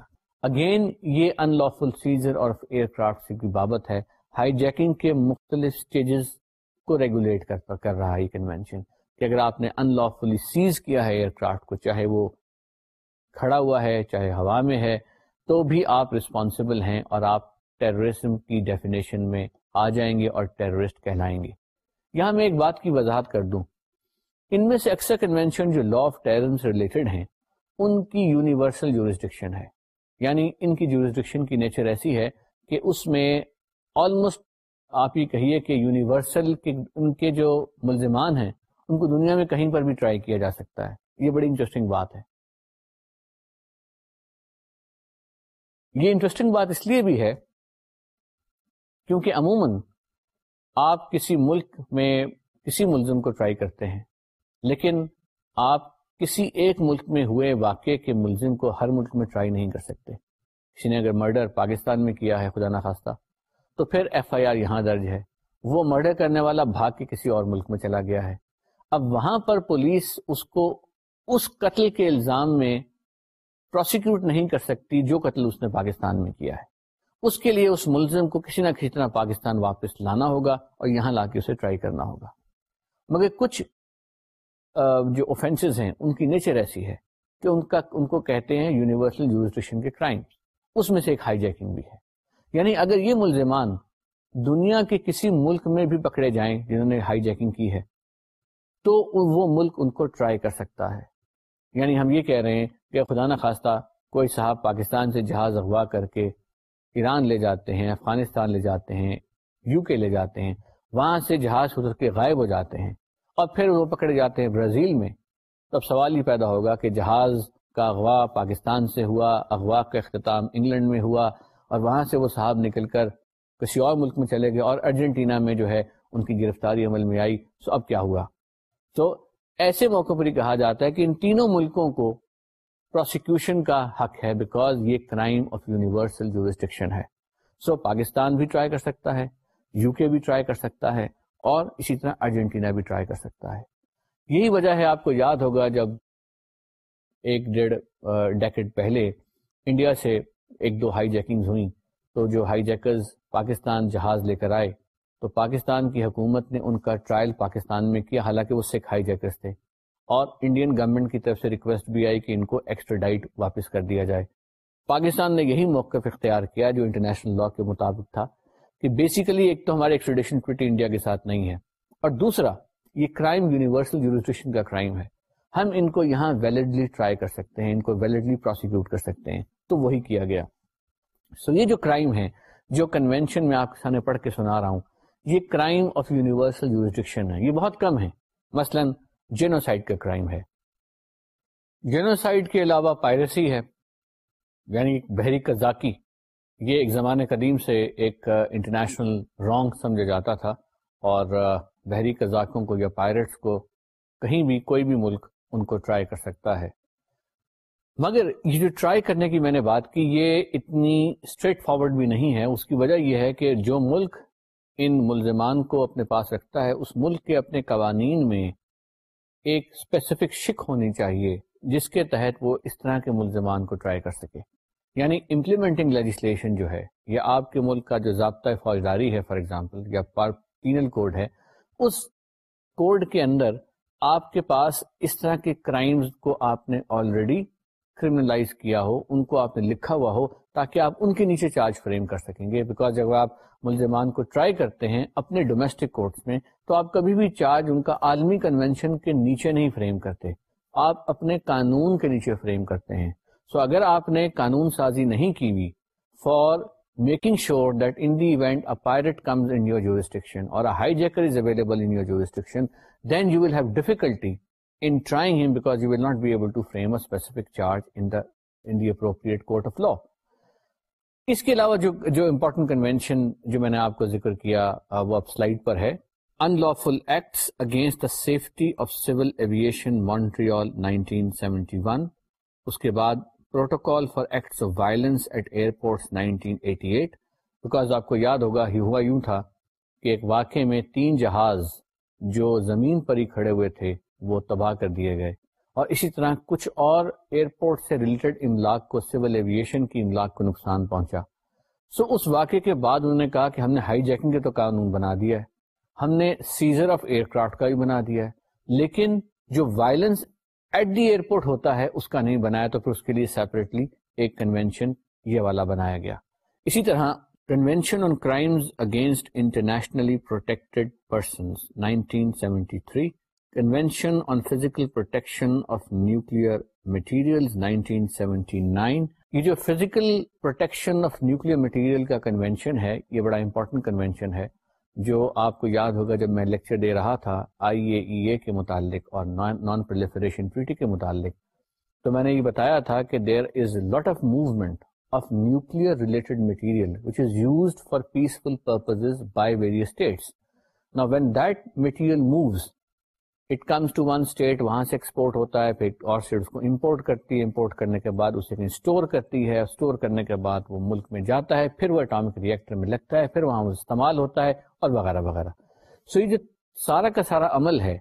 اگین یہ unlawful seizure of aircraft کی بابت ہے ہائی جیکنگ کے مختلف سٹیجز کو ریگولیٹ کر رہا ہے یہ کنونشن کہ اگر آپ نے ان لافلی سیز کیا ہے ایئر کرافٹ کو چاہے وہ کھڑا ہوا ہے چاہے ہوا میں ہے تو بھی آپ رسپانسبل ہیں اور آپ ٹیررزم کی ڈیفینیشن میں آ جائیں گے اور ٹیررسٹ کہلائیں گے یہاں میں ایک بات کی وضاحت کر دوں ان میں سے اکثر کنوینشن جو لا آف ٹیررزم سے ریلیٹڈ ہیں ان کی یونیورسل جورسڈکشن ہے یعنی ان کی جورسڈکشن کی نیچر ایسی ہے کہ اس میں آلموسٹ آپ یہ کہیے کہ یونیورسل کے ان کے جو ملزمان ہیں ان کو دنیا میں کہیں پر بھی ٹرائی کیا جا سکتا ہے یہ بڑی انٹرسٹنگ بات ہے یہ انٹرسٹنگ بات اس لیے بھی ہے کیونکہ عموماً آپ کسی ملک میں کسی ملزم کو ٹرائی کرتے ہیں لیکن آپ کسی ایک ملک میں ہوئے واقع کے ملزم کو ہر ملک میں ٹرائی نہیں کر سکتے کسی نے اگر مرڈر پاکستان میں کیا ہے خدا نا تو پھر ایف آئی آر یہاں درج ہے وہ مرڈر کرنے والا بھاگ کے کسی اور ملک میں چلا گیا ہے اب وہاں پر پولیس اس کو اس قتل کے الزام میں پروسیکیوٹ نہیں کر سکتی جو قتل اس نے پاکستان میں کیا ہے اس کے لیے اس ملزم کو کسی نہ کسی طرح پاکستان واپس لانا ہوگا اور یہاں لا کے اسے ٹرائی کرنا ہوگا مگر کچھ جو اوفینسز ہیں ان کی نیچر ایسی ہے کہ ان کا ان کو کہتے ہیں یونیورسل یورسٹیشن کے کرائم اس میں سے ایک ہائی جیکنگ بھی ہے یعنی اگر یہ ملزمان دنیا کے کسی ملک میں بھی پکڑے جائیں جنہوں نے ہائی جیکنگ کی ہے تو وہ ملک ان کو ٹرائی کر سکتا ہے یعنی ہم یہ کہہ رہے ہیں کہ خدا نخواستہ کوئی صاحب پاکستان سے جہاز اغوا کر کے ایران لے جاتے ہیں افغانستان لے جاتے ہیں یو کے لے جاتے ہیں وہاں سے جہاز اتر کے غائب ہو جاتے ہیں اور پھر وہ پکڑے جاتے ہیں برازیل میں تب سوال یہ پیدا ہوگا کہ جہاز کا اغوا پاکستان سے ہوا اغوا کا اختتام انگلینڈ میں ہوا اور وہاں سے وہ صاحب نکل کر کسی اور ملک میں چلے گئے اور ارجنٹینا میں جو ہے ان کی گرفتاری عمل میں آئی سو اب کیا ہوا تو ایسے موقع پر ہی کہا جاتا ہے کہ ان تینوں ملکوں کو پروسیکیوشن کا حق ہے بیکاز یہ کرائم آف یونیورسل جورسٹکشن ہے سو so, پاکستان بھی ٹرائی کر سکتا ہے یو کے بھی ٹرائی کر سکتا ہے اور اسی طرح ارجنٹینا بھی ٹرائی کر سکتا ہے یہی وجہ ہے آپ کو یاد ہوگا جب ایک ڈیڑھ ڈیکٹ پہلے انڈیا سے ایک دو ہائی جیکنگ ہوئیں تو جو ہائی جیکرز پاکستان جہاز لے کر آئے تو پاکستان کی حکومت نے ان کا ٹرائل پاکستان میں کیا حالانکہ وہ سکھ ہائی جیکرس تھے اور انڈین گورنمنٹ کی طرف سے ریکویسٹ بھی آئی کہ ان کو ایکسٹرا ڈائٹ واپس کر دیا جائے پاکستان نے یہی موقف اختیار کیا جو انٹرنیشنل لا کے مطابق تھا کہ بیسیکلی ایک تو ہمارے ایکسٹریڈیشن ٹویٹی انڈیا کے ساتھ نہیں ہے اور دوسرا یہ کرائم یونیورسل کا کرائم ہے ہم ان کو یہاں ویلڈلی ٹرائی کر سکتے ہیں ان کو ویلڈلی پروسیکیوٹ کر سکتے ہیں تو وہی کیا گیا سو so یہ جو کرائم ہے جو کنونشن میں آپ کے سامنے پڑھ کے سنا رہا ہوں یہ کرائم آف یونیورسل یورسڈکشن ہے یہ بہت کم ہے مثلا جینوسائڈ کا کرائم ہے جینوسائڈ کے علاوہ پائرسی ہے یعنی بحری کزاکی یہ ایک زمانے قدیم سے ایک انٹرنیشنل رانگ سمجھا جاتا تھا اور بحری قزاقوں کو یا پائرٹس کو کہیں بھی کوئی بھی ملک ان کو ٹرائی کر سکتا ہے مگر یہ جو ٹرائی کرنے کی میں نے بات کی یہ اتنی اسٹریٹ فارورڈ بھی نہیں ہے اس کی وجہ یہ ہے کہ جو ملک ان ملزمان کو اپنے پاس رکھتا ہے اس ملک کے اپنے قوانین میں ایک اسپیسیفک شک ہونی چاہیے جس کے تحت وہ اس طرح کے ملزمان کو ٹرائی کر سکے یعنی امپلیمنٹنگ لیجسلیشن جو ہے یا آپ کے ملک کا جو ضابطۂ فوجداری ہے فار ایگزامپل یا پینل کوڈ ہے اس کوڈ کے اندر آپ کے پاس اس طرح کے کرائمز کو آپ نے آلریڈی کرمنلائز کیا ہو ان کو آپ نے لکھا ہوا ہو تاکہ آپ ان کے نیچے چارج فریم کر سکیں گے بیکاز جب آپ ملزمان کو ٹرائی کرتے ہیں اپنے ڈومیسٹک کورٹس میں تو آپ کبھی بھی چارج ان کا عالمی کنونشن کے نیچے نہیں فریم کرتے آپ اپنے قانون کے نیچے فریم کرتے ہیں سو so اگر آپ نے قانون سازی نہیں کی ہوئی for making sure that in the event a pirate comes in your jurisdiction اور hijacker is available in your jurisdiction then you will have difficulty in in in trying him because you will not be able to frame a specific charge the the appropriate court of law اس کے علاوہ جو جو جو important میں نے آپ کو ذکر کیا وہ اب سلائڈ پر ہے unlawful acts against the safety of civil aviation Montreal 1971 اس کے بعد protocol for acts of violence at airports 1988 because آپ کو یاد ہوگا ہی ہوا یوں تھا کہ ایک واقعے میں تین جہاز جو زمین پر ہی کھڑے ہوئے تھے وہ تباہ کر دیے گئے اور اسی طرح کچھ اور ایئرپورٹ سے ریلیٹڈ املاک کو سول ایویشن کی املاک کو نقصان پہنچا سو so اس واقعے کے بعد انہوں نے کہا کہ ہم نے ہائی جیکنگ کے تو قانون بنا دیا ہے ہم نے سیزر آف ایئر کرافٹ کا بھی بنا دیا ہے لیکن جو وائلنس ایٹ دی ایئرپورٹ ہوتا ہے اس کا نہیں بنایا تو پھر اس کے لیے سیپریٹلی ایک کنونشن یہ والا بنایا گیا اسی طرح convention on crimes against internationally protected persons 1973 convention on physical protection of nuclear material 1979 یہ جو physical protection of nuclear material کا کنونشن ہے یہ بڑا امپورٹنٹ کنونشن ہے جو آپ کو یاد ہوگا جب میں لیکچر دے رہا تھا آئی اے ای اے کے متعلق اور نان پرولیفریشن ٹریٹی کے متعلق تو میں نے یہ بتایا تھا کہ there is lot of movement of nuclear related material which is used for peaceful purpose by various states نا when that material moves it comes to one state وہاں سے ایکسپورٹ ہوتا ہے پھر اور اسٹیٹ اس کو امپورٹ کرتی ہے امپورٹ کرنے کے بعد اسے اسٹور کرتی ہے اسٹور کرنے کے بعد وہ ملک میں جاتا ہے پھر وہ اٹامک ریئیکٹر میں لگتا ہے پھر وہاں وہ استعمال ہوتا ہے اور وغیرہ وغیرہ سو یہ جو سارا کا سارا عمل ہے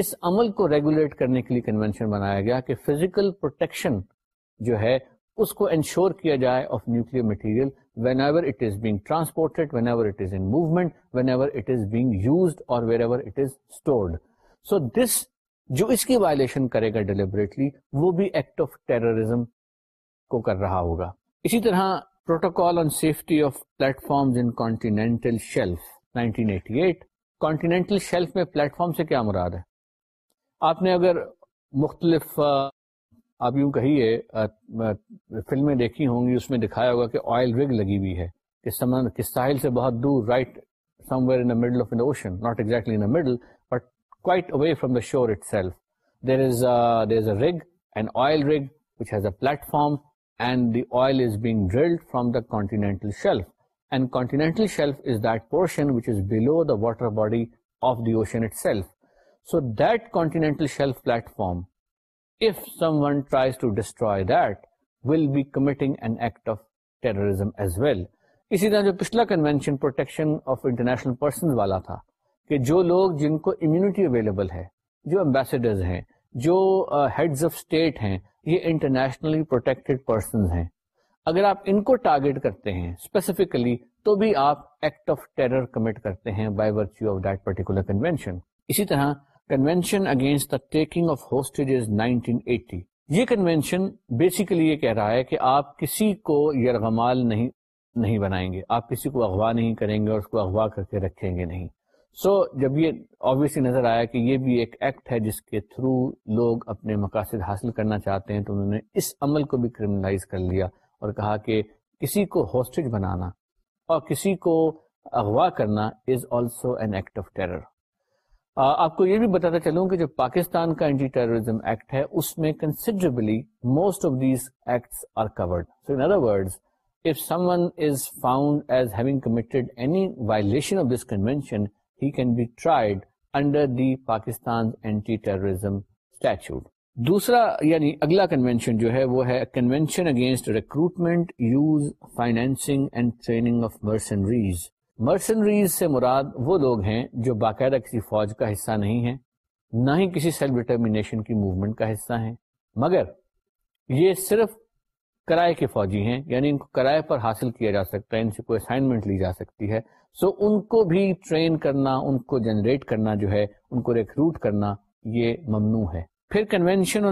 اس عمل کو ریگولیٹ کرنے کے لیے کنوینشن بنایا گیا کہ فزیکل پروٹیکشن جو ہے اس کو انشور کیا جائے of nuclear material whenever it is being whenever it is in movement whenever it is being used اور ever it is stored so this جو اس کی وائلیشن کرے گا ڈیلیبریٹلی وہ بھی ایکٹ آف ٹیررزم کو کر رہا ہوگا اسی طرح protocol on safety of platforms in continental shelf 1988 continental shelf میں پلیٹ فارم سے کیا مراد ہے آپ نے اگر مختلف آپ یوں کہیے فلمیں دیکھی ہوں گی اس میں دکھایا ہوگا کہ آئل رگ لگی ہوئی ہے کہ ساحل سے بہت دور right somewhere in the middle of ocean not exactly in middle plate فارملینٹلینٹل واٹر باڈی آف دیشن اسی طرح جو پچھلا کنوینشن پروٹیکشن والا تھا کہ جو لوگ جن کو امیونٹی اویلیبل ہے جو امبیسڈرز ہیں جو ہیڈز آف اسٹیٹ ہیں یہ انٹرنیشنلی پروٹیکٹڈ پرسنز ہیں اگر آپ ان کو ٹارگیٹ کرتے ہیں اسپیسیفکلی تو بھی آپ ایکٹ آف ٹیرر کمٹ کرتے ہیں by virtue of that particular convention اسی طرح convention against the taking of hostage nineteen eighty یہ کنونشن بیسیکلی یہ کہہ رہا ہے کہ آپ کسی کو یرغمال نہیں, نہیں بنائیں گے آپ کسی کو اغوا نہیں کریں گے اور اس کو اغوا کر کے رکھیں گے نہیں سو جب یہ آبویسلی نظر آیا کہ یہ بھی ایک ایکٹ ہے جس کے تھرو لوگ اپنے مقاصد حاصل کرنا چاہتے ہیں تو انہوں نے اس عمل کو بھی کرمنلائز کر لیا اور کہا کہ کسی کو ہوسٹج بنانا اور کسی کو اغوا کرنا is also an act of terror آپ کو یہ بھی بتاتا چلوں کہ جو پاکستان کا اینٹی ٹیررزم ایکٹ ہے اس میں considerably most of these acts are covered so in other words if someone is found as having committed any violation of this convention tried under the Pakistan جو ہے وہ ہے convention against recruitment use financing and training of mercenaries mercenaries سے مراد وہ لوگ ہیں جو باقاعدہ کسی فوج کا حصہ نہیں ہیں نہ ہی کسی سیلف ڈٹرمینیشن کی موومنٹ کا حصہ ہیں مگر یہ صرف کرائے کے فوجی ہیں یعنی ان کو کرائے پر حاصل کیا جا سکتا ہے ان سے کوئی اسائنمنٹ لی جا سکتی ہے سو so, ان کو بھی ٹرین کرنا ان کو جنریٹ کرنا جو ہے ان کو ریکروٹ کرنا یہ ممنوع ہے پھر کنوینشن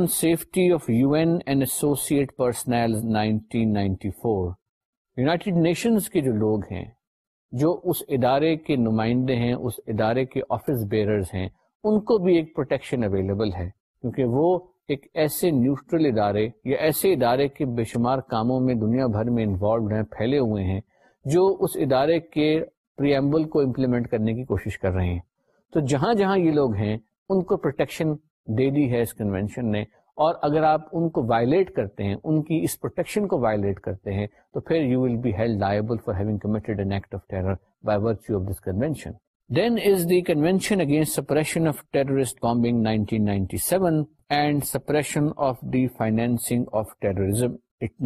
کے جو لوگ ہیں جو اس ادارے کے نمائندے ہیں اس ادارے کے آفس بیررز ہیں ان کو بھی ایک پروٹیکشن اویلیبل ہے کیونکہ وہ ایک ایسے نیوٹرل ادارے یا ایسے ادارے کے بے شمار کاموں میں دنیا بھر میں انوالوڈ ہیں پھیلے ہوئے ہیں جو اس ادارے کے پریمبل کو امپلیمنٹ کرنے کی کوشش کر رہے ہیں تو جہاں جہاں یہ لوگ ہیں ان کو پروٹیکشن دے دی ہے اس کنونشن نے اور اگر آپ ان کو وائلیٹ کرتے ہیں ان کی اس پروٹیکشن کو وائلیٹ کرتے ہیں تو پھر you will be held liable for having committed an act of terror by virtue of this convention then is the convention against suppression of terrorist bombing 1997 and suppression of the financing of terrorism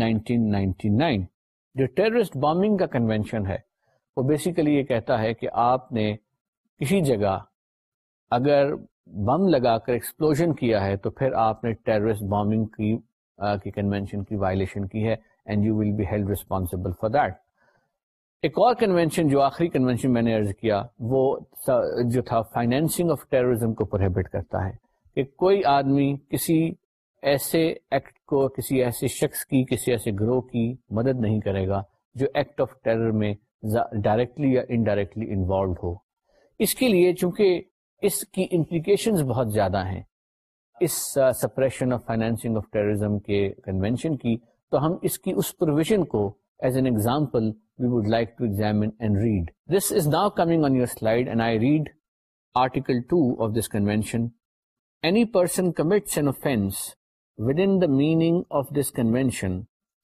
1999 جو terrorist bombing کا convention ہے وہ basically یہ کہتا ہے کہ آپ نے کسی جگہ اگر بم لگا کر ایکسپلوژن کیا ہے تو پھر آپ نے ٹیررسٹ کنوینشن کی کنونشن کی ہے and you will be held for that ایک اور کنوینشن جو آخری کنوینشن میں نے ارض کیا وہ جو تھا فائنینسنگ آف ٹیررزم کو پروہیبٹ کرتا ہے کہ کوئی آدمی کسی ایسے ایکٹ کو کسی ایسے شخص کی کسی ایسے گروہ کی مدد نہیں کرے گا جو ایکٹ آف ٹیرر میں ڈائریکٹلی یا انڈائریکٹلی انوالوڈ ہو اس کے لیے چونکہ اس کی امپلیکیشنز بہت زیادہ ہیں اس suppression of financing of terrorism کے کنونشن کی تو ہم اس کی اس پروویژن کو as an example we would like to examine and read this is now coming on your slide and I read article two of this convention any person commits an offence with in the meaning of this convention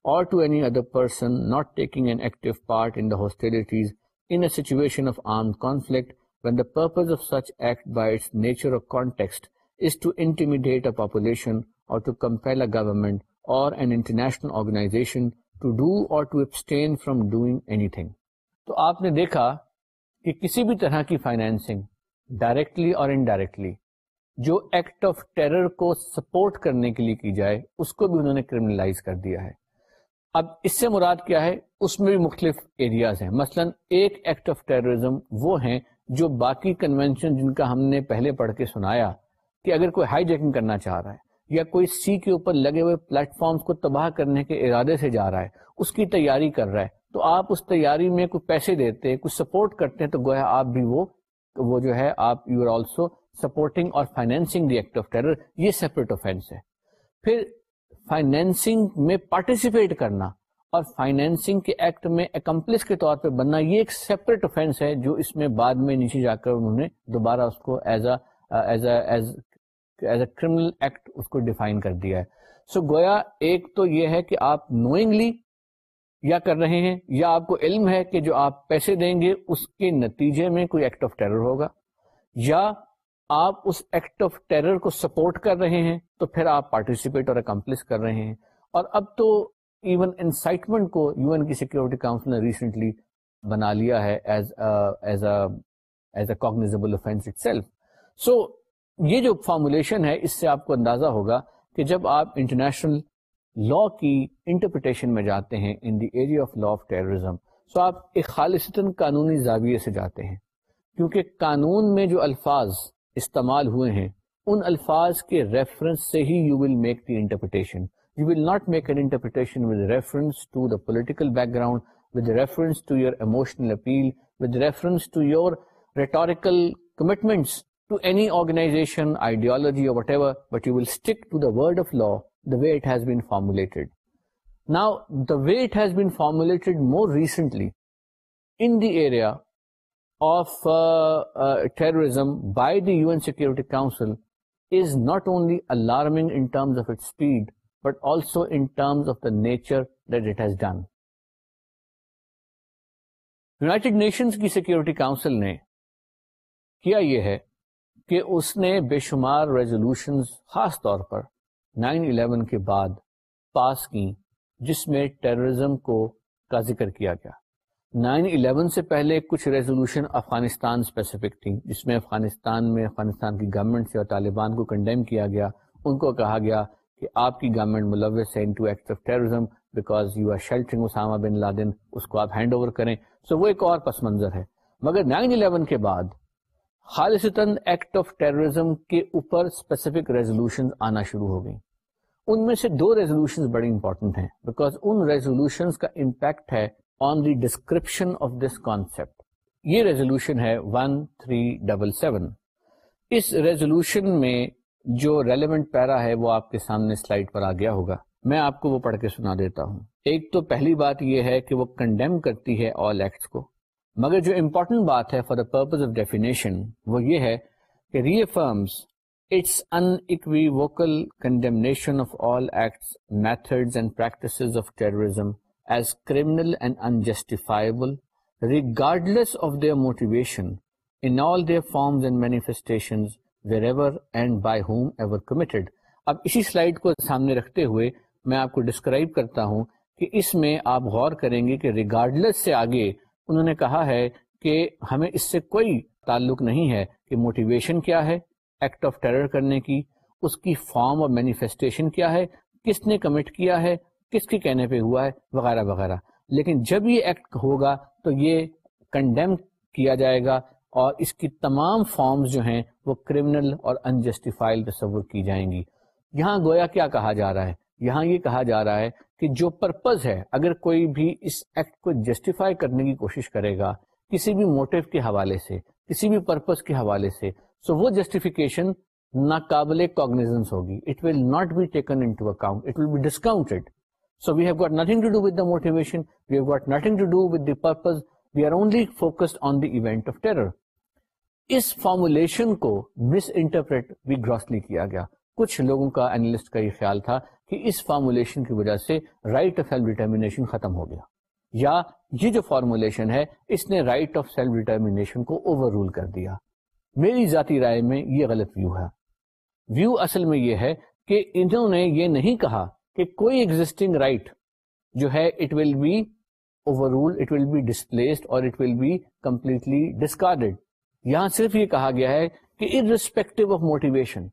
or or or or or to to to to any other person not taking an an active part in in the the hostilities a a a situation of of armed conflict when purpose such act by its nature context is intimidate population compel government international organization do to abstain from doing anything. تو آپ نے دیکھا کہ کسی بھی طرح کی financing directly اور انڈائریکٹلی جو ایکٹ آف ٹیرر کو سپورٹ کرنے کے لیے کی جائے اس کو بھی انہوں نے کرمنلائز کر دیا ہے اب اس سے مراد کیا ہے اس میں بھی مختلف ایریاز ہیں مثلا ایک ایکٹ آف ٹیررزم وہ ہیں جو باقی کنونشن جن کا ہم نے پہلے پڑھ کے سنایا کہ اگر کوئی ہائی جیکنگ کرنا چاہ رہا ہے یا کوئی سی کے اوپر لگے ہوئے پلیٹ فارمز کو تباہ کرنے کے ارادے سے جا رہا ہے اس کی تیاری کر رہا ہے تو آپ اس تیاری میں کوئی پیسے دیتے کچھ سپورٹ کرتے ہیں تو گویا آپ بھی وہ وہ جو ہے آپ یو آر آلسو سپورٹنگ اور financing the act of terror یہ سیپریٹ آفینس ہے پھر فائنینسنگ میں پارٹیسپیٹ کرنا اور فائنینسنگ کے ایکٹ میں اکمپلس کے طور پہ بننا یہ ایک سیپریٹ افینس ہے جو اس میں بعد میں نیچے جا کر انہوں نے دوبارہ اس کو as a as a criminal act اس کو ڈیفائن کر دیا ہے سو so, گویا ایک تو یہ ہے کہ آپ نوئنگلی یا کر رہے ہیں یا آپ کو علم ہے کہ جو آپ پیسے دیں گے اس کے نتیجے میں کوئی ایکٹ آف ٹیرر ہوگا یا آپ اس ایکٹ آف ٹیرر کو سپورٹ کر رہے ہیں تو پھر آپ پارٹیسپیٹ اور اکمپلس کر رہے ہیں اور اب تو ایون انسائٹمنٹ کو یو این کی سیکورٹی کاؤنسل نے ریسنٹلی بنا لیا ہے ہے as as as a cognizable itself so یہ جو فارمولیشن اس سے آپ کو اندازہ ہوگا کہ جب آپ انٹرنیشنل لا کی انٹرپریٹیشن میں جاتے ہیں in the area of law of terrorism so آپ ایک خالصتاً قانونی زاویے سے جاتے ہیں کیونکہ قانون میں جو الفاظ استعمال ہوئے ہیں ان الفاظ کے ریفرنس سے ہی you will make the interpretation you will not make an interpretation with reference to the political background with reference to your emotional appeal with reference to your rhetorical commitments to any organisation ideology اور whatever but you will stick to the word of law the way it has been formulated now the way it has been formulated more recently in the area of terror by the U N security council is not only alarming of it speed but also United Nations کی security council نے کیا یہ ہے کہ اس نے بے شمار resolutions خاص طور پر نائن الیون کے بعد پاس کیں جس میں ٹیررزم کو کا ذکر کیا گیا نائن الیون سے پہلے کچھ ریزولوشن افغانستان تھی جس میں افغانستان میں افغانستان کی گورنمنٹ سے اور طالبان کو کنڈیم کیا گیا ان کو کہا گیا کہ آپ کی گورنمنٹ ملوث ہے of because you are sheltering Osama bin Laden اس کو آپ ہینڈ اوور کریں سو so وہ ایک اور پس منظر ہے مگر نائن الیون کے بعد خالص ایکٹ آف ٹیررزم کے اوپر ریزولوشن آنا شروع ہو گئی ان میں سے دو ریزولوشن بڑے امپورٹنٹ ہیں بیکاز ان ریزولوشن کا امپیکٹ ہے ڈسکرپشن میں جو ریلیونٹ پیرا ہے وہ آپ کے سامنے پر آ گیا ہوگا میں آپ کو وہ وہ پڑھ کے سنا دیتا ہوں ایک تو پہلی بات یہ ہے ہے کہ کرتی کو مگر جو امپورٹنٹ بات ہے for the purpose of definition وہ یہ ہے کہ افرمس اٹس آف ووکلزم as criminal and unjustifiable regardless of their motivation in all their forms and manifestations wherever and by whom ever committed. اب اسی سلائیڈ کو سامنے رکھتے ہوئے میں آپ کو ڈسکرائب کرتا ہوں کہ اس میں آپ غور کریں گے کہ ریگارڈلس سے آگے انہوں نے کہا ہے کہ ہمیں اس سے کوئی تعلق نہیں ہے کہ موٹیویشن کیا ہے ایکٹ آف ٹیرر کرنے کی اس کی فارم اور مینیفیسٹیشن کیا ہے کس نے کمٹ کیا ہے کس کے کہنے پہ ہوا ہے وغیرہ وغیرہ لیکن جب یہ ایکٹ ہوگا تو یہ کنڈیم کیا جائے گا اور اس کی تمام فارمز جو ہیں وہ کرمنل اور انجسٹیفائل تصور کی جائیں گی یہاں گویا کیا کہا جا رہا ہے یہاں یہ کہا جا رہا ہے کہ جو پرپز ہے اگر کوئی بھی اس ایکٹ کو جسٹیفائی کرنے کی کوشش کرے گا کسی بھی موٹیو کے حوالے سے کسی بھی پرپز کے حوالے سے سو وہ جسٹیفیکیشن ناقابل کاگنیزنس ہوگی it will not be taken into account So we we we have have got got nothing nothing to to do do with with the the the motivation, purpose, are only focused on event of terror. کی وجہ سے right of self determination ختم ہو گیا یا یہ جو formulation ہے اس نے رائٹ آف سیلف ڈیٹرمیشن کو دیا میری ذاتی رائے میں یہ غلط ویو ہے یہ ہے کہ انہوں نے یہ نہیں کہا کہ کوئی ایگزٹنگ رائٹ جو ہے it will be overrule it will be displaced اور it will be completely discarded یہاں صرف یہ کہا گیا ہے کہ irrespective of motivation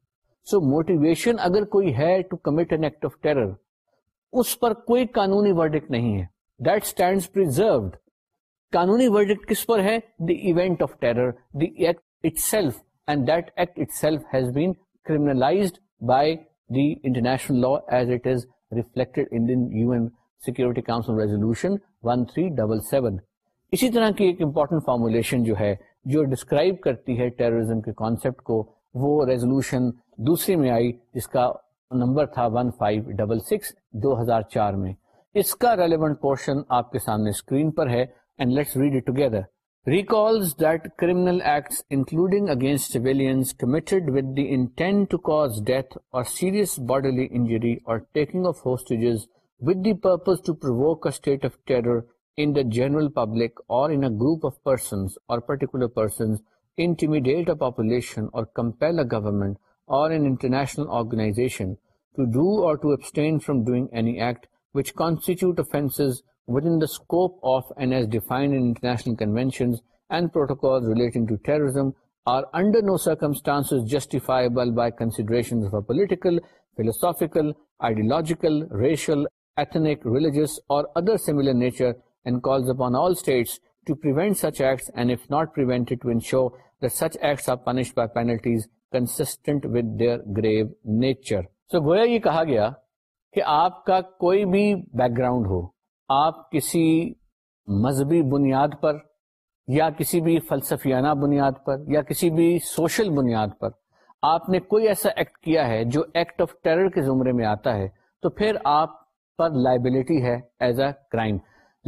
so motivation اگر کوئی ہے to commit an act of terror اس پر کوئی قانونی ورڈکٹ نہیں ہے دیٹ اسٹینڈ پرزروڈ قانونی ورڈکٹ کس پر ہے the event of terror the act itself and that act itself has been criticized by ایک فارمولیشن جو ہے جو ڈسکرائب کرتی ہے ٹیروریزم کے کانسپٹ کو وہ ریزولوشن دوسرے میں آئی جس کا نمبر تھا ون فائیو ڈبل سکس دو ہزار چار میں اس کا ریلیونٹ پورشن آپ کے سامنے اسکرین پر ہے recalled criminal organisation from doings so گویا یہ کہا گیا کہ آپ کا کوئی بھی بیک گراؤنڈ ہو آپ کسی مذہبی بنیاد پر یا کسی بھی فلسفیانہ بنیاد پر یا کسی بھی سوشل بنیاد پر آپ نے کوئی ایسا ایکٹ کیا ہے جو ایکٹ آف ٹیرر کے زمرے میں آتا ہے تو پھر آپ پر لائبلٹی ہے ایز اے کرائم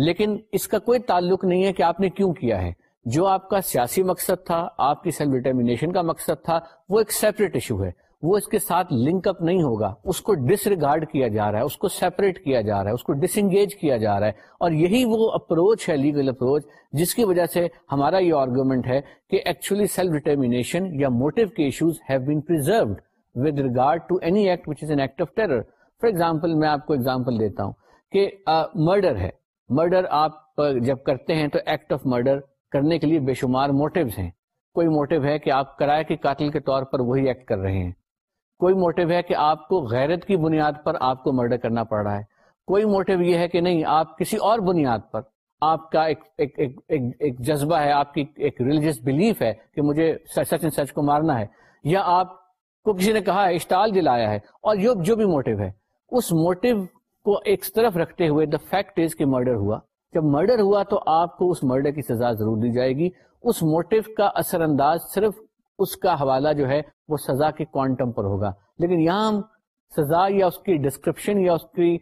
لیکن اس کا کوئی تعلق نہیں ہے کہ آپ نے کیوں کیا ہے جو آپ کا سیاسی مقصد تھا آپ کی سیلف ڈٹرمینیشن کا مقصد تھا وہ ایک سیپریٹ ایشو ہے وہ اس کے ساتھ لنک اپ نہیں ہوگا اس کو ڈس ریگارڈ کیا جا رہا ہے اس کو سیپریٹ کیا جا رہا ہے اس کو ڈس انگیج کیا جا رہا ہے اور یہی وہ اپروچ ہے لیگل اپروچ جس کی وجہ سے ہمارا یہ آرگومنٹ ہے کہ ایکچولی سیلف ڈیٹرمیشن یا موٹو کے issues have been with regard to any act act which is an of terror for example میں آپ کو ایگزامپل دیتا ہوں کہ مرڈر ہے مرڈر آپ جب کرتے ہیں تو ایکٹ آف مرڈر کرنے کے لیے بے شمار موٹوز ہیں کوئی موٹو ہے کہ آپ کرائے کے قاتل کے طور پر وہی ایکٹ کر رہے ہیں کوئی موٹو ہے کہ آپ کو غیرت کی بنیاد پر آپ کو مرڈر کرنا پڑ رہا ہے کوئی موٹو یہ ہے کہ نہیں آپ کسی اور بنیاد پر آپ کا ایک جذبہ ہے آپ کی ایک, ریلیجیس بلیف ہے کہ مجھے سچ سچ کو مارنا ہے یا آپ کو کسی نے کہا ہے اشتعال دلایا ہے اور جو بھی موٹو ہے اس موٹو کو ایک طرف رکھتے ہوئے دا فیکٹ از کہ مرڈر ہوا جب مرڈر ہوا تو آپ کو اس مرڈر کی سزا ضرور دی جائے گی اس موٹو کا اثر انداز صرف اس کا حوالہ جو ہے وہ سزا کے کوانٹم پر ہوگا لیکن یہاں ہم سزا یا اس کی ڈسکرپشن یا اس کی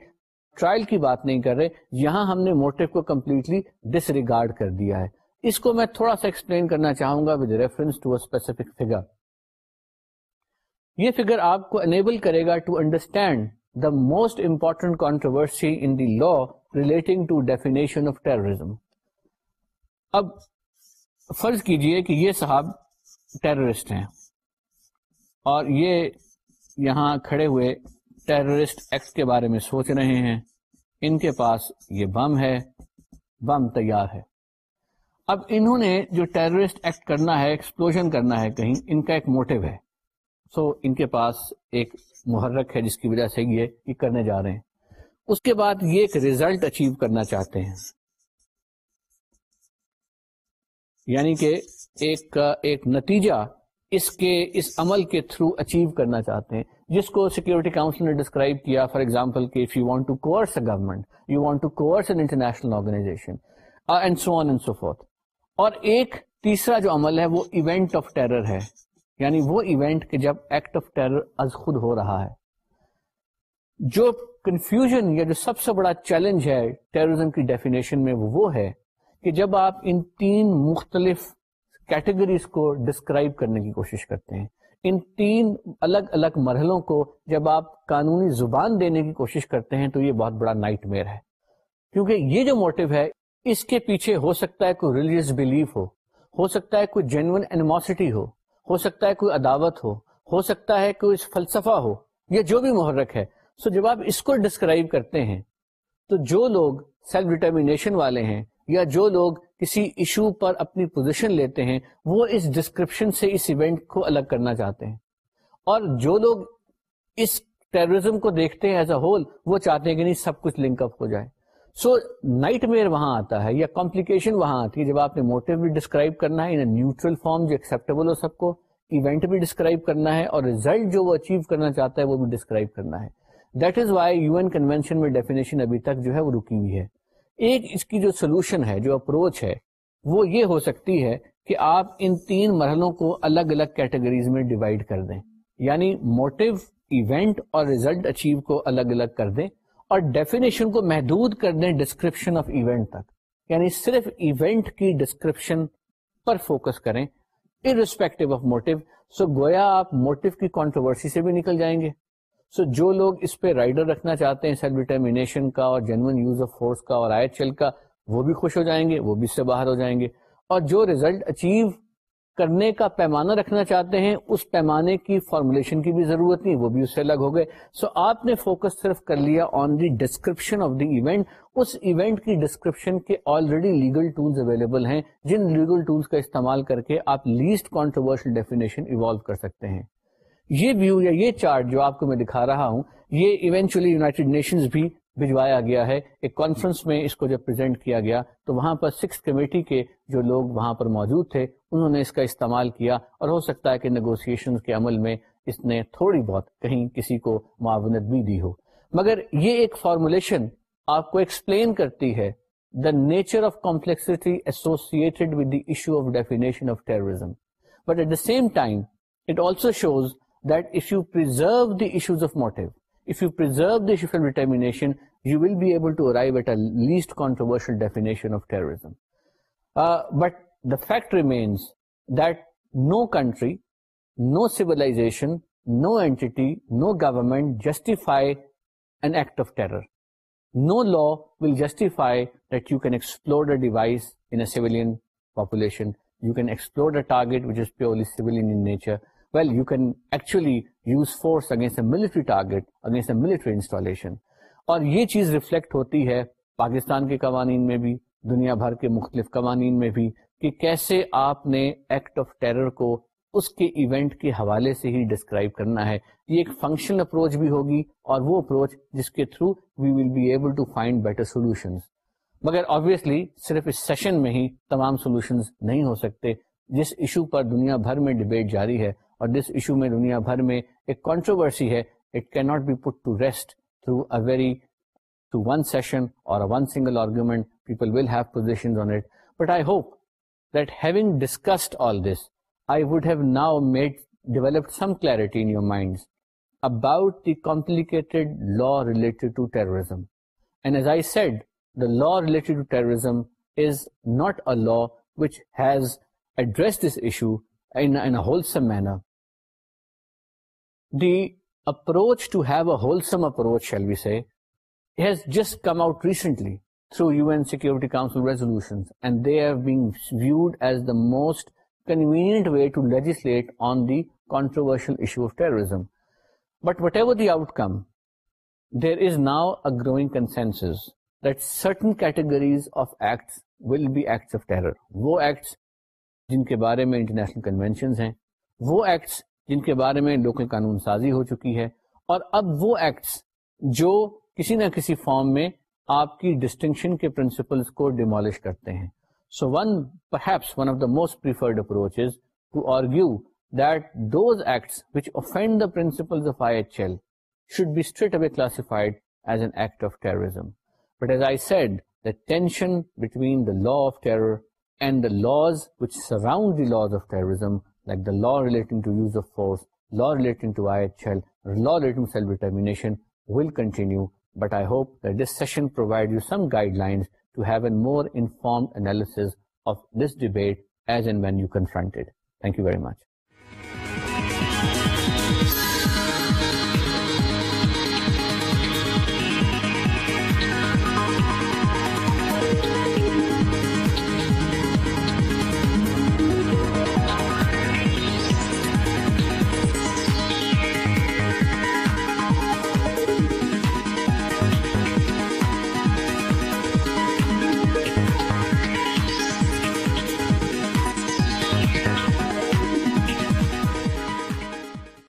ٹرائل کی بات نہیں کر رہے یہاں ہم نے موٹو کو کمپلیٹلی ڈس ریگارڈ کر دیا ہے اس کو میں تھوڑا سا ایکسپلین کرنا چاہوں گا with reference to specific figure یہ فگر آپ کو انیبل کرے گا to understand the most important controversy in the law relating to definition of terrorism اب فرض کیجئے کہ یہ صاحب ٹیررسٹ ہیں اور یہ یہاں کھڑے ہوئے ٹیررسٹ ایکٹ کے کے بارے میں سوچ رہے ہیں ان پاس یہ بم بم ہے ہے تیار اب انہوں نے جو ٹیررسٹ ایکٹ کرنا ہے ایکسپلوژن کرنا ہے کہیں ان کا ایک موٹو ہے سو so, ان کے پاس ایک محرک ہے جس کی وجہ سے یہ کرنے جا رہے ہیں اس کے بعد یہ ایک ریزلٹ اچیو کرنا چاہتے ہیں یعنی کہ ایک ایک نتیجہ اس کے اس عمل کے تھرو اچیو کرنا چاہتے ہیں جس کو سیکورٹی کاؤنسل نے ڈسکرائب کیا فار ایگزامپل کہ if you you want want to to coerce coerce government international and and so so on forth اور ایک تیسرا جو عمل ہے وہ ایونٹ آف ٹیرر ہے یعنی وہ ایونٹ کہ جب ایکٹ آف ٹیرر از خود ہو رہا ہے جو کنفیوژن یا جو سب سے بڑا چیلنج ہے ٹیررزم کی ڈیفینیشن میں وہ ہے کہ جب آپ ان تین مختلف کیٹیگریز کو ڈسکرائب کرنے کی کوشش کرتے ہیں ان تین الگ الگ مرحلوں کو جب آپ قانونی زبان دینے کی کوشش کرتے ہیں تو یہ بہت بڑا نائٹ میئر ہے کیونکہ یہ جو موٹو ہے اس کے پیچھے ہو سکتا ہے کوئی ریلیجس بلیف ہو ہو سکتا ہے کوئی جینون اینیموسٹی ہو ہو سکتا ہے کوئی عداوت ہو ہو سکتا ہے کوئی فلسفہ ہو یا جو بھی محرک ہے سو so جب آپ اس کو ڈسکرائب کرتے ہیں تو جو لوگ سیلف ڈیٹرمینیشن والے ہیں یا جو لوگ کسی ایشو پر اپنی پوزیشن لیتے ہیں وہ اس ڈسکرپشن سے اس ایونٹ کو الگ کرنا چاہتے ہیں اور جو لوگ اس ٹیررزم کو دیکھتے ہیں ایز اے ہول وہ چاہتے ہیں کہ نہیں سب کچھ لنک اپ ہو جائے سو نائٹ میئر وہاں آتا ہے یا کمپلیکیشن وہاں آتی ہے جب آپ نے موٹو بھی ڈسکرائب کرنا ہے نیوٹرل فارم جو ایکسپٹیبل ہو سب کو ایونٹ بھی ڈسکرائب کرنا ہے اور ریزلٹ جو وہ اچیو کرنا چاہتا ہے وہ بھی ڈسکرائب کرنا ہے that is why U N convention میں ڈیفینیشن ابھی تک جو ہے وہ رکی ہوئی ہے ایک اس کی جو سولوشن ہے جو اپروچ ہے وہ یہ ہو سکتی ہے کہ آپ ان تین مرحلوں کو الگ الگ کیٹیگریز میں ڈیوائڈ کر دیں یعنی موٹو ایونٹ اور ریزلٹ اچیو کو الگ الگ کر دیں اور ڈیفینیشن کو محدود کر دیں ڈسکرپشن آف ایونٹ تک یعنی صرف ایونٹ کی ڈسکرپشن پر فوکس کریں ارسپیکٹو آف موٹو سو گویا آپ موٹو کی کانٹروورسی سے بھی نکل جائیں گے سو جو لوگ اس پہ رائڈر رکھنا چاہتے ہیں سیلف ڈیٹرمیشن کا اور جنون یوز آف فورس کا اور آئی چل کا وہ بھی خوش ہو جائیں گے وہ بھی اس سے باہر ہو جائیں گے اور جو ریزلٹ اچیو کرنے کا پیمانہ رکھنا چاہتے ہیں اس پیمانے کی فارمولیشن کی بھی ضرورت نہیں وہ بھی اس سے الگ ہو گئے سو so, آپ نے فوکس صرف کر لیا on the description of the event us event کی ڈسکرپشن کے آلریڈی لیگل ٹولز اویلیبل ہیں جن لیگل ٹولز کا استعمال کر کے آپ لیسٹ کانٹروورشل ڈیفینیشن ایوالو کر سکتے ہیں یہ ویو یا یہ چارٹ جو آپ کو میں دکھا رہا ہوں یہ ایونچولی یوناٹیڈ نیشنز بھی بھجوایا گیا ہے ایک کانفرنس میں اس کو جب پریزنٹ کیا گیا تو وہاں پر سکس کمیٹی کے جو لوگ وہاں پر موجود تھے انہوں نے اس کا استعمال کیا اور ہو سکتا ہے کہ نیگوسیشن کے عمل میں اس نے تھوڑی بہت کہیں کسی کو معاونت بھی دی ہو مگر یہ ایک فارمولیشن آپ کو ایکسپلین کرتی ہے the nature of complexity associated with the issue of definition of terrorism but at the same time it also shows least controversial but the fact RAM no country no civilisation no intent justify an act of terror no law justifies pure well you can actually ٹارگیٹینسری installation اور یہ چیز reflect ہوتی ہے پاکستان کے قوانین میں بھی دنیا بھر کے مختلف قوانین میں بھی کہ کیسے آپ نے ایکٹ آف ٹیرر کو اس کے ایونٹ کے حوالے سے ہی ڈسکرائب کرنا ہے یہ ایک فنکشنل اپروچ بھی ہوگی اور وہ اپروچ جس کے through we will be able to find better بیٹروشن مگر آبویسلی صرف اس سیشن میں ہی تمام سولوشنز نہیں ہو سکتے جس ایشو پر دنیا بھر میں ڈبیٹ جاری ہے اور دس ایشو میں دنیا بھر میں ایک کانٹروورسی ہے اٹ کی not be put to rest through a very to one session اور one single argument people will have position on it but I hope that having discussed all this I would have now made developed some clarity in your mind about the complicated law related to terrorism and as I said the law related to terrorism is not a law which has address this issue in a wholesome manner approach to heel approach just come out ریسنٹلیز موسٹس but whatever there is now گروئنگز of acts will be x جن کے بارے میں وہ acts جن کے بارے میں local قانون سازی ہو چکی ہے اور اب وہ ایکٹس جو کسی نہ کسی فارم میں آپ کی ڈسٹنکشن کے پرنسپلس کو ڈیمالش کرتے ہیں so one perhaps one of the most preferred approaches to argue that those acts which offend the principle of I H L should be straight away classified as an act of terrorism but as I said the tension between the law of terror and the laws which surround the laws of terrorism law relating law ریلیٹنگز of this debate as an مینٹڈ